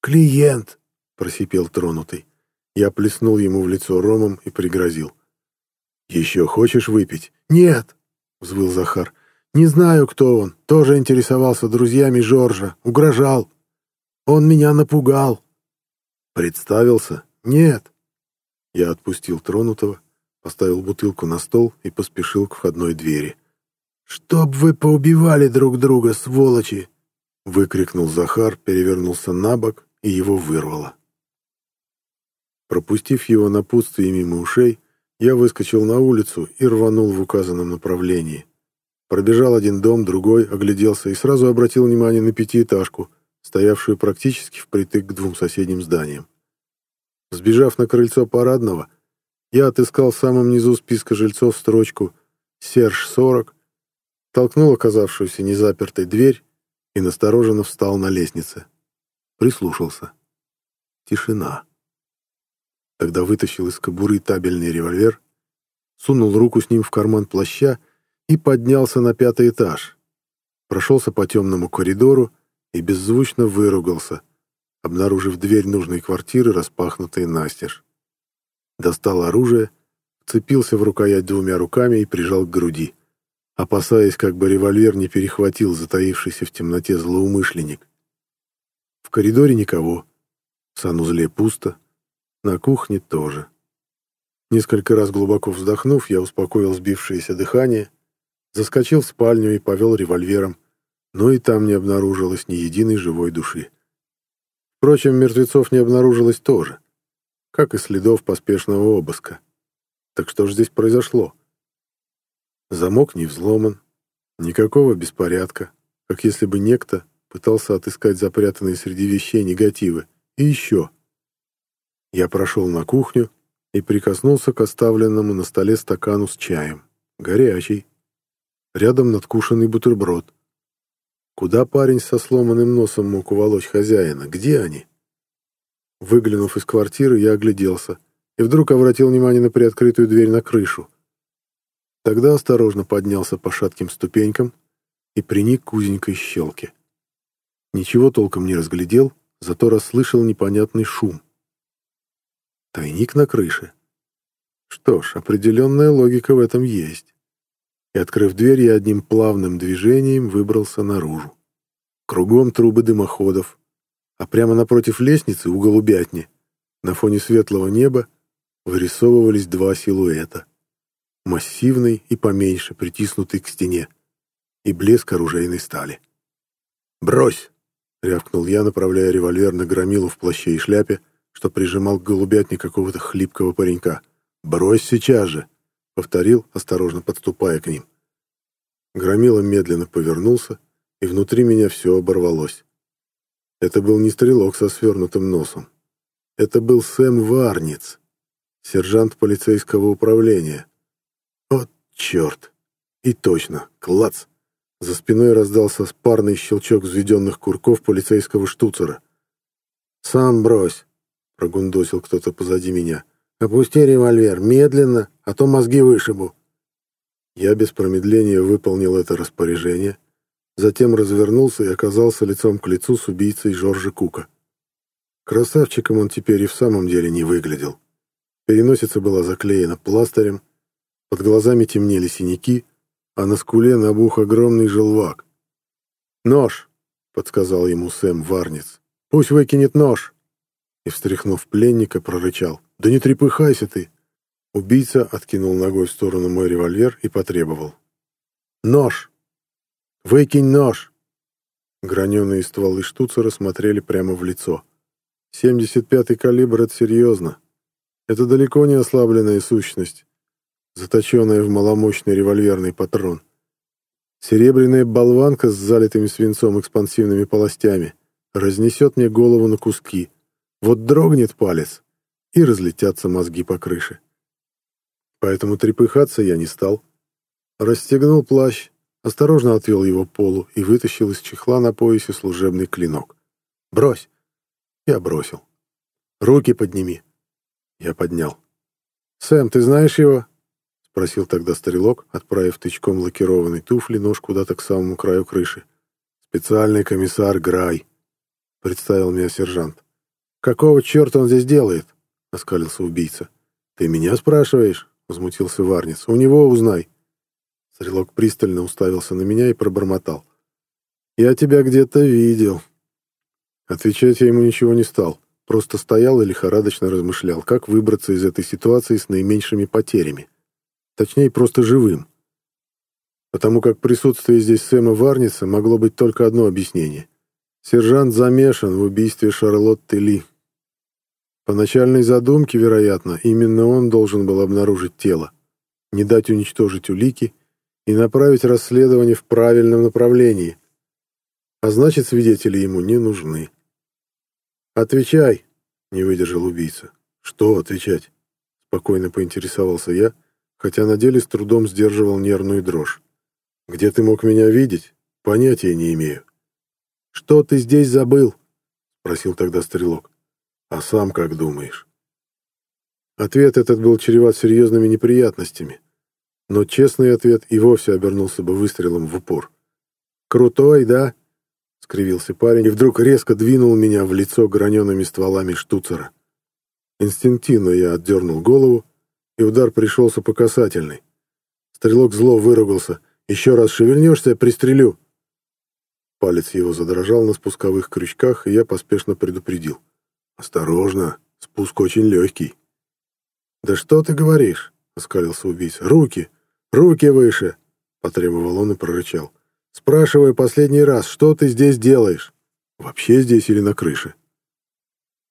A: Клиент, просипел тронутый. Я плеснул ему в лицо ромом и пригрозил. «Еще хочешь выпить?» «Нет!» — взвыл Захар. «Не знаю, кто он. Тоже интересовался друзьями Жоржа. Угрожал. Он меня напугал». «Представился?» «Нет. Я отпустил тронутого, поставил бутылку на стол и поспешил к входной двери. «Чтоб вы поубивали друг друга, сволочи!» — выкрикнул Захар, перевернулся на бок, и его вырвало. Пропустив его напутствие мимо ушей, я выскочил на улицу и рванул в указанном направлении. Пробежал один дом, другой, огляделся и сразу обратил внимание на пятиэтажку, стоявшую практически впритык к двум соседним зданиям. Сбежав на крыльцо парадного, я отыскал в самом низу списка жильцов строчку «Серж-40», толкнул оказавшуюся незапертой дверь и настороженно встал на лестнице. Прислушался. Тишина. Тогда вытащил из кобуры табельный револьвер, сунул руку с ним в карман плаща и поднялся на пятый этаж. Прошелся по темному коридору и беззвучно выругался — обнаружив дверь нужной квартиры, распахнутой настежь. Достал оружие, вцепился в рукоять двумя руками и прижал к груди, опасаясь, как бы револьвер не перехватил затаившийся в темноте злоумышленник. В коридоре никого, в санузле пусто, на кухне тоже. Несколько раз глубоко вздохнув, я успокоил сбившееся дыхание, заскочил в спальню и повел револьвером, но и там не обнаружилось ни единой живой души. Впрочем, мертвецов не обнаружилось тоже, как и следов поспешного обыска. Так что же здесь произошло? Замок не взломан, никакого беспорядка, как если бы некто пытался отыскать запрятанные среди вещей негативы. И еще. Я прошел на кухню и прикоснулся к оставленному на столе стакану с чаем. Горячий. Рядом надкушенный бутерброд. Куда парень со сломанным носом мог уволочь хозяина? Где они? Выглянув из квартиры, я огляделся и вдруг обратил внимание на приоткрытую дверь на крышу. Тогда осторожно поднялся по шатким ступенькам и приник к узенькой щелке. Ничего толком не разглядел, зато расслышал непонятный шум. Тайник на крыше. Что ж, определенная логика в этом есть и, открыв дверь, я одним плавным движением выбрался наружу. Кругом трубы дымоходов, а прямо напротив лестницы у голубятни на фоне светлого неба вырисовывались два силуэта. Массивный и поменьше, притиснутый к стене, и блеск оружейной стали. «Брось!» — рявкнул я, направляя револьвер на громилу в плаще и шляпе, что прижимал к голубятне какого-то хлипкого паренька. «Брось сейчас же!» — повторил, осторожно подступая к ним. Громила медленно повернулся, и внутри меня все оборвалось. Это был не стрелок со свернутым носом. Это был Сэм Варниц, сержант полицейского управления. Вот черт! И точно, клац! За спиной раздался спарный щелчок взведенных курков полицейского штуцера. «Сам брось!» — прогундосил кто-то позади меня. «Опусти револьвер, медленно, а то мозги вышибу». Я без промедления выполнил это распоряжение, затем развернулся и оказался лицом к лицу с убийцей Жоржа Кука. Красавчиком он теперь и в самом деле не выглядел. Переносица была заклеена пластырем, под глазами темнели синяки, а на скуле набух огромный желвак. «Нож!» — подсказал ему Сэм Варниц. «Пусть выкинет нож!» И, встряхнув пленника, прорычал. «Да не трепыхайся ты!» Убийца откинул ногой в сторону мой револьвер и потребовал. «Нож! Выкинь нож!» Граненые стволы штуцера смотрели прямо в лицо. «Семьдесят пятый калибр — это серьезно. Это далеко не ослабленная сущность заточенная в маломощный револьверный патрон. Серебряная болванка с залитыми свинцом экспансивными полостями разнесет мне голову на куски. Вот дрогнет палец, и разлетятся мозги по крыше. Поэтому трепыхаться я не стал. Расстегнул плащ, осторожно отвел его полу и вытащил из чехла на поясе служебный клинок. «Брось!» Я бросил. «Руки подними!» Я поднял. «Сэм, ты знаешь его?» — просил тогда стрелок, отправив тычком лакированной туфли нож куда-то к самому краю крыши. «Специальный комиссар Грай», — представил меня сержант. «Какого черта он здесь делает?» — оскалился убийца. «Ты меня спрашиваешь?» — возмутился Варниц. «У него узнай». Стрелок пристально уставился на меня и пробормотал. «Я тебя где-то видел». Отвечать я ему ничего не стал, просто стоял и лихорадочно размышлял, как выбраться из этой ситуации с наименьшими потерями. Точнее, просто живым. Потому как присутствие здесь Сэма Варниса могло быть только одно объяснение. Сержант замешан в убийстве Шарлотты Ли. По начальной задумке, вероятно, именно он должен был обнаружить тело, не дать уничтожить улики и направить расследование в правильном направлении. А значит, свидетели ему не нужны. «Отвечай!» — не выдержал убийца. «Что отвечать?» — спокойно поинтересовался я, хотя на деле с трудом сдерживал нервную дрожь. «Где ты мог меня видеть? Понятия не имею». «Что ты здесь забыл?» — спросил тогда стрелок. «А сам как думаешь?» Ответ этот был чреват серьезными неприятностями, но честный ответ и вовсе обернулся бы выстрелом в упор. «Крутой, да?» — скривился парень и вдруг резко двинул меня в лицо гранеными стволами штуцера. Инстинктивно я отдернул голову, и удар пришелся по касательной. Стрелок зло выругался. «Еще раз шевельнешься, пристрелю!» Палец его задрожал на спусковых крючках, и я поспешно предупредил. «Осторожно, спуск очень легкий». «Да что ты говоришь?» — оскалился убийца. «Руки! Руки выше!» — потребовал он и прорычал. «Спрашиваю последний раз, что ты здесь делаешь? Вообще здесь или на крыше?»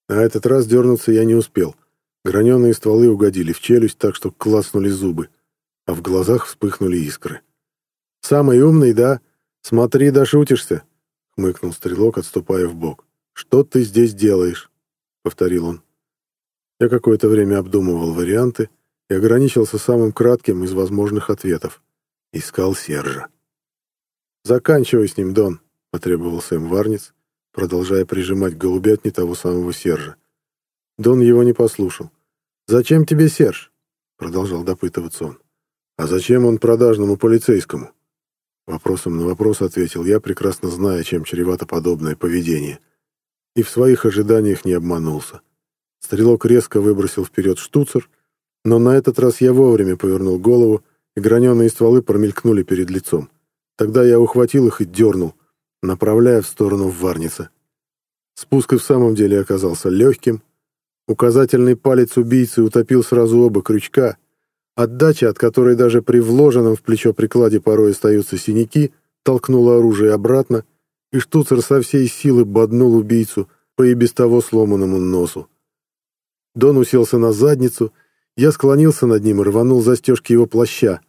A: На этот раз дернуться я не успел. Граненые стволы угодили в челюсть так, что клацнули зубы, а в глазах вспыхнули искры. «Самый умный, да? Смотри, дошутишься!» — хмыкнул стрелок, отступая в бок. «Что ты здесь делаешь?» — повторил он. Я какое-то время обдумывал варианты и ограничился самым кратким из возможных ответов. Искал Сержа. «Заканчивай с ним, Дон», — потребовал Сэм Варниц, продолжая прижимать к голубятне того самого Сержа. Дон его не послушал. «Зачем тебе Серж?» — продолжал допытываться он. «А зачем он продажному полицейскому?» Вопросом на вопрос ответил я, прекрасно зная, чем чревато подобное поведение. И в своих ожиданиях не обманулся. Стрелок резко выбросил вперед штуцер, но на этот раз я вовремя повернул голову, и граненые стволы промелькнули перед лицом. Тогда я ухватил их и дернул. направляя в сторону Варницы. Спуск и в самом деле оказался легким. Указательный палец убийцы утопил сразу оба крючка. Отдача, от которой даже при вложенном в плечо прикладе порой остаются синяки, толкнула оружие обратно, и штуцер со всей силы боднул убийцу по и без того сломанному носу. Дон уселся на задницу, я склонился над ним и рванул застежки его плаща.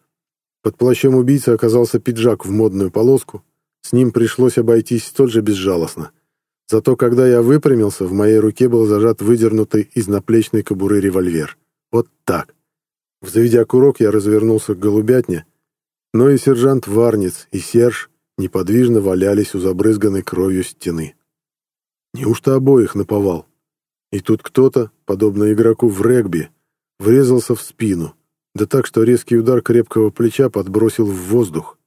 A: Под плащом убийцы оказался пиджак в модную полоску, с ним пришлось обойтись столь же безжалостно. Зато когда я выпрямился, в моей руке был зажат выдернутый из наплечной кобуры револьвер. Вот так. Взведя курок, я развернулся к голубятне, но и сержант Варниц, и Серж неподвижно валялись у забрызганной кровью стены. Неужто обоих наповал? И тут кто-то, подобно игроку в регби, врезался в спину, да так, что резкий удар крепкого плеча подбросил в воздух.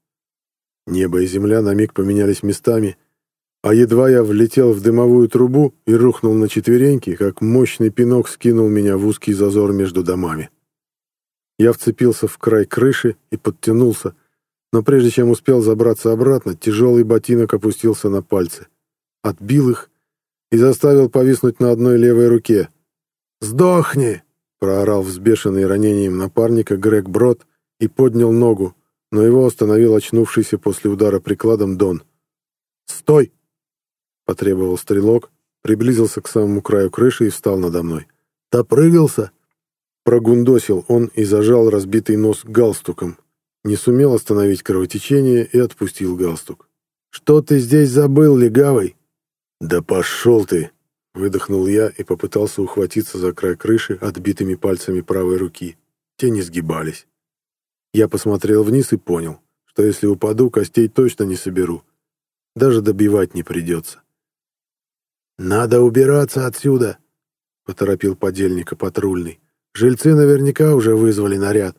A: Небо и земля на миг поменялись местами, а едва я влетел в дымовую трубу и рухнул на четвереньки, как мощный пинок скинул меня в узкий зазор между домами. Я вцепился в край крыши и подтянулся, но прежде чем успел забраться обратно, тяжелый ботинок опустился на пальцы. Отбил их и заставил повиснуть на одной левой руке. «Сдохни!» — проорал взбешенный ранением напарника Грег Брод и поднял ногу, но его остановил очнувшийся после удара прикладом Дон. «Стой!» — потребовал стрелок, приблизился к самому краю крыши и встал надо мной. «Допрыгался?» Прогундосил он и зажал разбитый нос галстуком. Не сумел остановить кровотечение и отпустил галстук. «Что ты здесь забыл, легавый?» «Да пошел ты!» — выдохнул я и попытался ухватиться за край крыши отбитыми пальцами правой руки. Те не сгибались. Я посмотрел вниз и понял, что если упаду, костей точно не соберу. Даже добивать не придется. «Надо убираться отсюда!» — поторопил подельника патрульный. Жильцы наверняка уже вызвали наряд.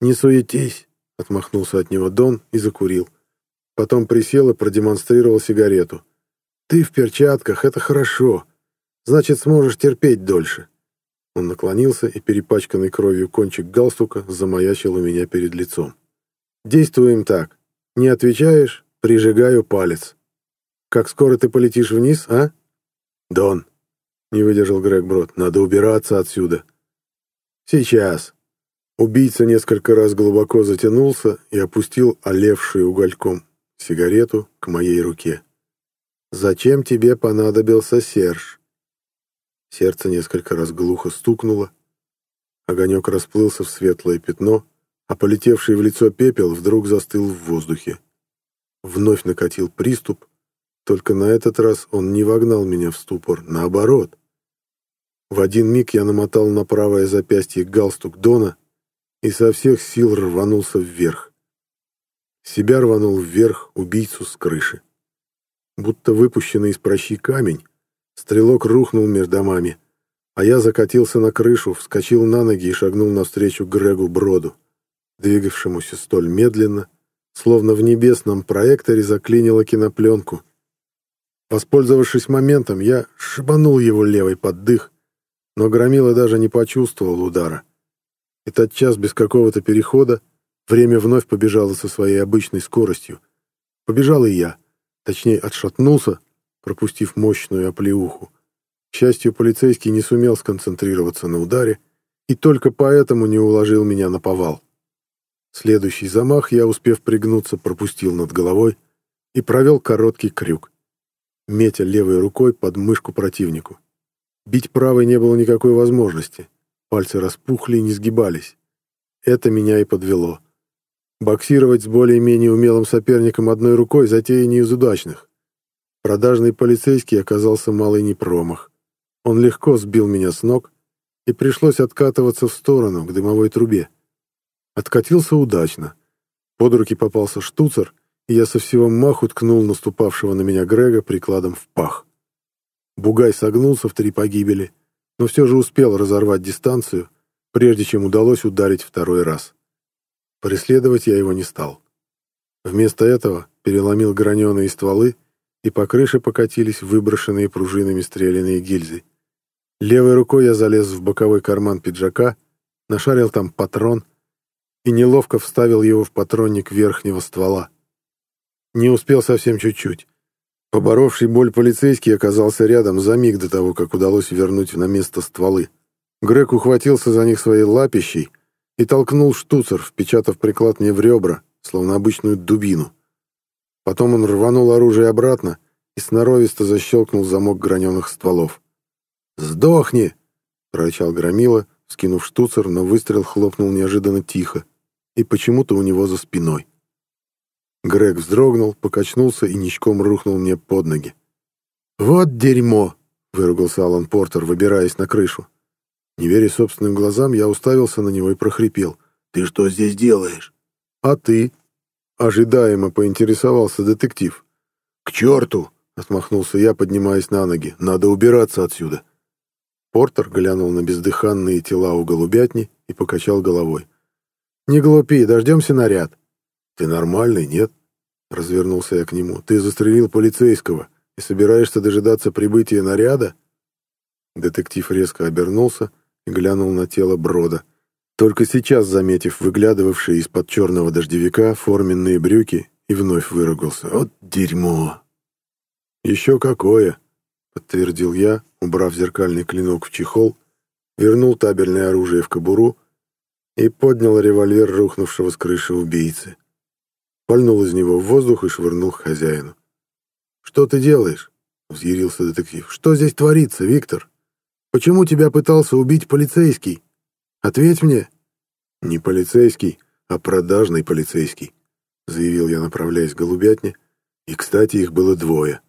A: «Не суетись», — отмахнулся от него Дон и закурил. Потом присел и продемонстрировал сигарету. «Ты в перчатках, это хорошо. Значит, сможешь терпеть дольше». Он наклонился, и перепачканный кровью кончик галстука замаячил у меня перед лицом. «Действуем так. Не отвечаешь — прижигаю палец. Как скоро ты полетишь вниз, а?» «Дон», — не выдержал Грег Брод, — «надо убираться отсюда». «Сейчас». Убийца несколько раз глубоко затянулся и опустил олевшую угольком сигарету к моей руке. «Зачем тебе понадобился Серж?» Сердце несколько раз глухо стукнуло. Огонек расплылся в светлое пятно, а полетевший в лицо пепел вдруг застыл в воздухе. Вновь накатил приступ, только на этот раз он не вогнал меня в ступор, наоборот. В один миг я намотал на правое запястье галстук Дона и со всех сил рванулся вверх. Себя рванул вверх убийцу с крыши. Будто выпущенный из прощи камень, стрелок рухнул между домами, а я закатился на крышу, вскочил на ноги и шагнул навстречу Грегу Броду, двигавшемуся столь медленно, словно в небесном проекторе заклинило кинопленку. Воспользовавшись моментом, я шибанул его левой под дых, но Громила даже не почувствовал удара. И тот час без какого-то перехода время вновь побежало со своей обычной скоростью. Побежал и я, точнее отшатнулся, пропустив мощную оплеуху. К счастью, полицейский не сумел сконцентрироваться на ударе и только поэтому не уложил меня на повал. Следующий замах я, успев пригнуться, пропустил над головой и провел короткий крюк, метя левой рукой под мышку противнику. Бить правой не было никакой возможности. Пальцы распухли и не сгибались. Это меня и подвело. Боксировать с более-менее умелым соперником одной рукой — затея не из удачных. Продажный полицейский оказался малый непромах. Он легко сбил меня с ног, и пришлось откатываться в сторону, к дымовой трубе. Откатился удачно. Под руки попался штуцер, и я со всего маху ткнул наступавшего на меня Грега прикладом в пах. Бугай согнулся в три погибели, но все же успел разорвать дистанцию, прежде чем удалось ударить второй раз. Преследовать я его не стал. Вместо этого переломил граненые стволы, и по крыше покатились выброшенные пружинами стрелянные гильзы. Левой рукой я залез в боковой карман пиджака, нашарил там патрон и неловко вставил его в патронник верхнего ствола. Не успел совсем чуть-чуть. Поборовший боль полицейский оказался рядом за миг до того, как удалось вернуть на место стволы. Грег ухватился за них своей лапищей и толкнул штуцер, впечатав приклад мне в ребра, словно обычную дубину. Потом он рванул оружие обратно и сноровисто защелкнул замок граненых стволов. «Сдохни!» — прорычал Громила, скинув штуцер, но выстрел хлопнул неожиданно тихо и почему-то у него за спиной. Грег вздрогнул, покачнулся и ничком рухнул мне под ноги. «Вот дерьмо!» — выругался Алан Портер, выбираясь на крышу. Не веря собственным глазам, я уставился на него и прохрипел. «Ты что здесь делаешь?» «А ты?» — ожидаемо поинтересовался детектив. «К черту!» — отмахнулся я, поднимаясь на ноги. «Надо убираться отсюда!» Портер глянул на бездыханные тела у голубятни и покачал головой. «Не глупи, дождемся наряд». «Ты нормальный, нет?» Развернулся я к нему. «Ты застрелил полицейского и собираешься дожидаться прибытия наряда?» Детектив резко обернулся и глянул на тело Брода. Только сейчас, заметив выглядывавшие из-под черного дождевика форменные брюки, и вновь выругался. «Вот дерьмо!» «Еще какое!» — подтвердил я, убрав зеркальный клинок в чехол, вернул табельное оружие в кобуру и поднял револьвер рухнувшего с крыши убийцы. Пальнул из него в воздух и швырнул к хозяину. «Что ты делаешь?» — взъярился детектив. «Что здесь творится, Виктор? Почему тебя пытался убить полицейский? Ответь мне!» «Не полицейский, а продажный полицейский», — заявил я, направляясь к голубятне. «И, кстати, их было двое».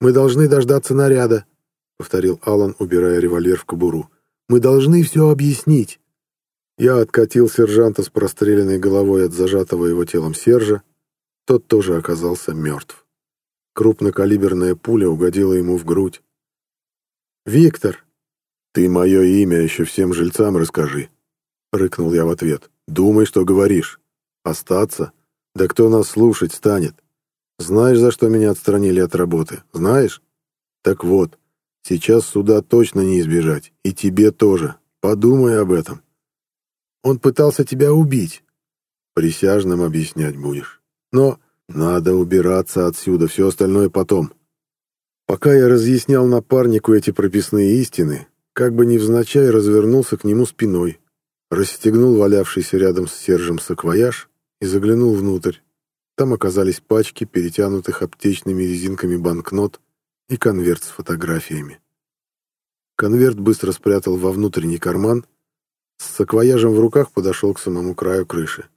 A: «Мы должны дождаться наряда», — повторил Алан, убирая револьвер в кобуру. «Мы должны все объяснить». Я откатил сержанта с простреленной головой от зажатого его телом Сержа. Тот тоже оказался мертв. Крупнокалиберная пуля угодила ему в грудь. «Виктор!» «Ты мое имя еще всем жильцам расскажи», — рыкнул я в ответ. «Думай, что говоришь. Остаться? Да кто нас слушать станет? Знаешь, за что меня отстранили от работы? Знаешь? Так вот, сейчас суда точно не избежать, и тебе тоже. Подумай об этом». Он пытался тебя убить. Присяжным объяснять будешь. Но надо убираться отсюда, все остальное потом. Пока я разъяснял напарнику эти прописные истины, как бы невзначай развернулся к нему спиной, расстегнул валявшийся рядом с Сержем саквояж и заглянул внутрь. Там оказались пачки, перетянутых аптечными резинками банкнот и конверт с фотографиями. Конверт быстро спрятал во внутренний карман с саквояжем в руках подошел к самому краю крыши.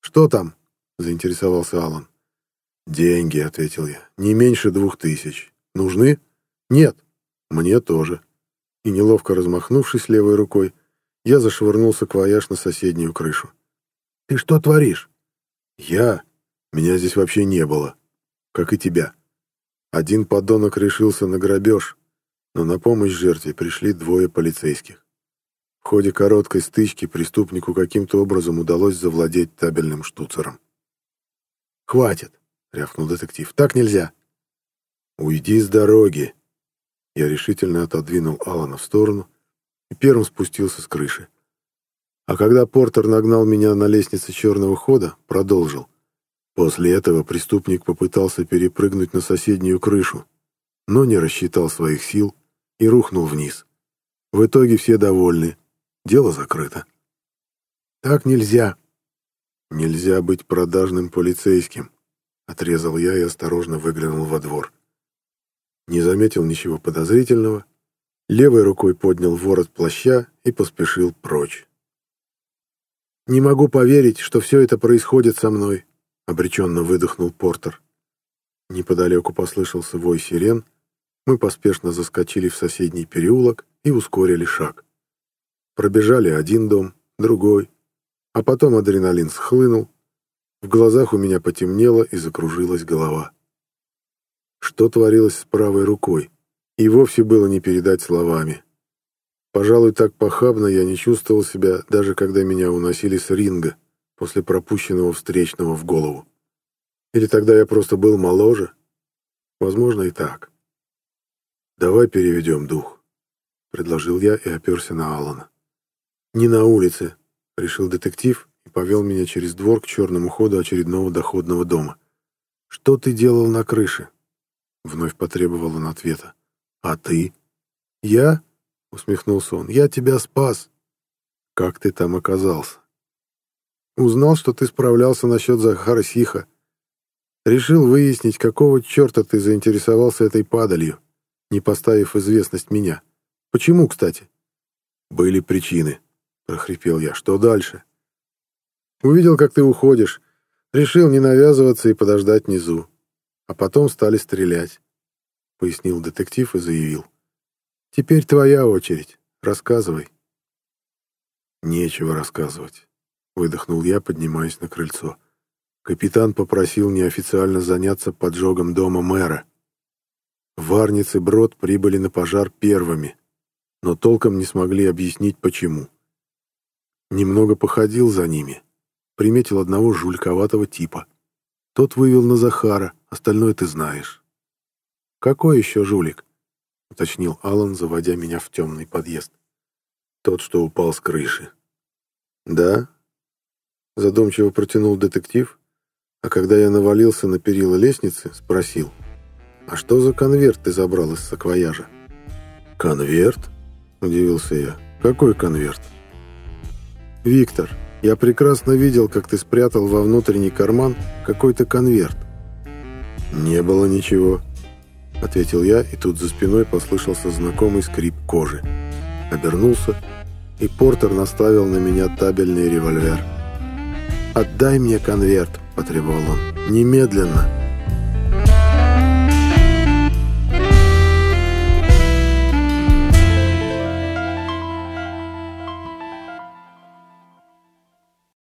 A: «Что там?» — заинтересовался Алан. «Деньги», — ответил я. «Не меньше двух тысяч. Нужны?» «Нет». «Мне тоже». И, неловко размахнувшись левой рукой, я зашвырнул саквояж на соседнюю крышу. «Ты что творишь?» «Я? Меня здесь вообще не было. Как и тебя. Один подонок решился на грабеж, но на помощь жертве пришли двое полицейских. В ходе короткой стычки преступнику каким-то образом удалось завладеть табельным штуцером. «Хватит!» — рявкнул детектив. «Так нельзя!» «Уйди с дороги!» Я решительно отодвинул Алана в сторону и первым спустился с крыши. А когда Портер нагнал меня на лестнице черного хода, продолжил. После этого преступник попытался перепрыгнуть на соседнюю крышу, но не рассчитал своих сил и рухнул вниз. В итоге все довольны, Дело закрыто. Так нельзя. Нельзя быть продажным полицейским, отрезал я и осторожно выглянул во двор. Не заметил ничего подозрительного, левой рукой поднял ворот плаща и поспешил прочь. «Не могу поверить, что все это происходит со мной», — обреченно выдохнул Портер. Неподалеку послышался вой сирен, мы поспешно заскочили в соседний переулок и ускорили шаг. Пробежали один дом, другой, а потом адреналин схлынул, в глазах у меня потемнело и закружилась голова. Что творилось с правой рукой, и вовсе было не передать словами. Пожалуй, так похабно я не чувствовал себя, даже когда меня уносили с ринга после пропущенного встречного в голову. Или тогда я просто был моложе? Возможно, и так. «Давай переведем дух», — предложил я и оперся на Алана. «Не на улице», — решил детектив и повел меня через двор к черному ходу очередного доходного дома. «Что ты делал на крыше?» Вновь потребовал он ответа. «А ты?» «Я?» — усмехнулся он. «Я тебя спас». «Как ты там оказался?» «Узнал, что ты справлялся насчет Захара Сиха. Решил выяснить, какого черта ты заинтересовался этой падалью, не поставив известность меня. Почему, кстати?» «Были причины», — прохрипел я. «Что дальше?» «Увидел, как ты уходишь. Решил не навязываться и подождать внизу. А потом стали стрелять», — пояснил детектив и заявил. Теперь твоя очередь. Рассказывай. Нечего рассказывать. Выдохнул я, поднимаясь на крыльцо. Капитан попросил неофициально заняться поджогом дома мэра. Варницы Брод прибыли на пожар первыми, но толком не смогли объяснить, почему. Немного походил за ними, приметил одного жульковатого типа. Тот вывел на Захара, остальное ты знаешь. Какой еще жулик? — уточнил Алан, заводя меня в темный подъезд. «Тот, что упал с крыши». «Да?» — задумчиво протянул детектив, а когда я навалился на перила лестницы, спросил. «А что за конверт ты забрал из саквояжа?» «Конверт?» — удивился я. «Какой конверт?» «Виктор, я прекрасно видел, как ты спрятал во внутренний карман какой-то конверт». «Не было ничего», — ответил я, и тут за спиной послышался знакомый скрип кожи. Обернулся, и Портер наставил на меня табельный револьвер. «Отдай мне конверт», — потребовал он. «Немедленно!»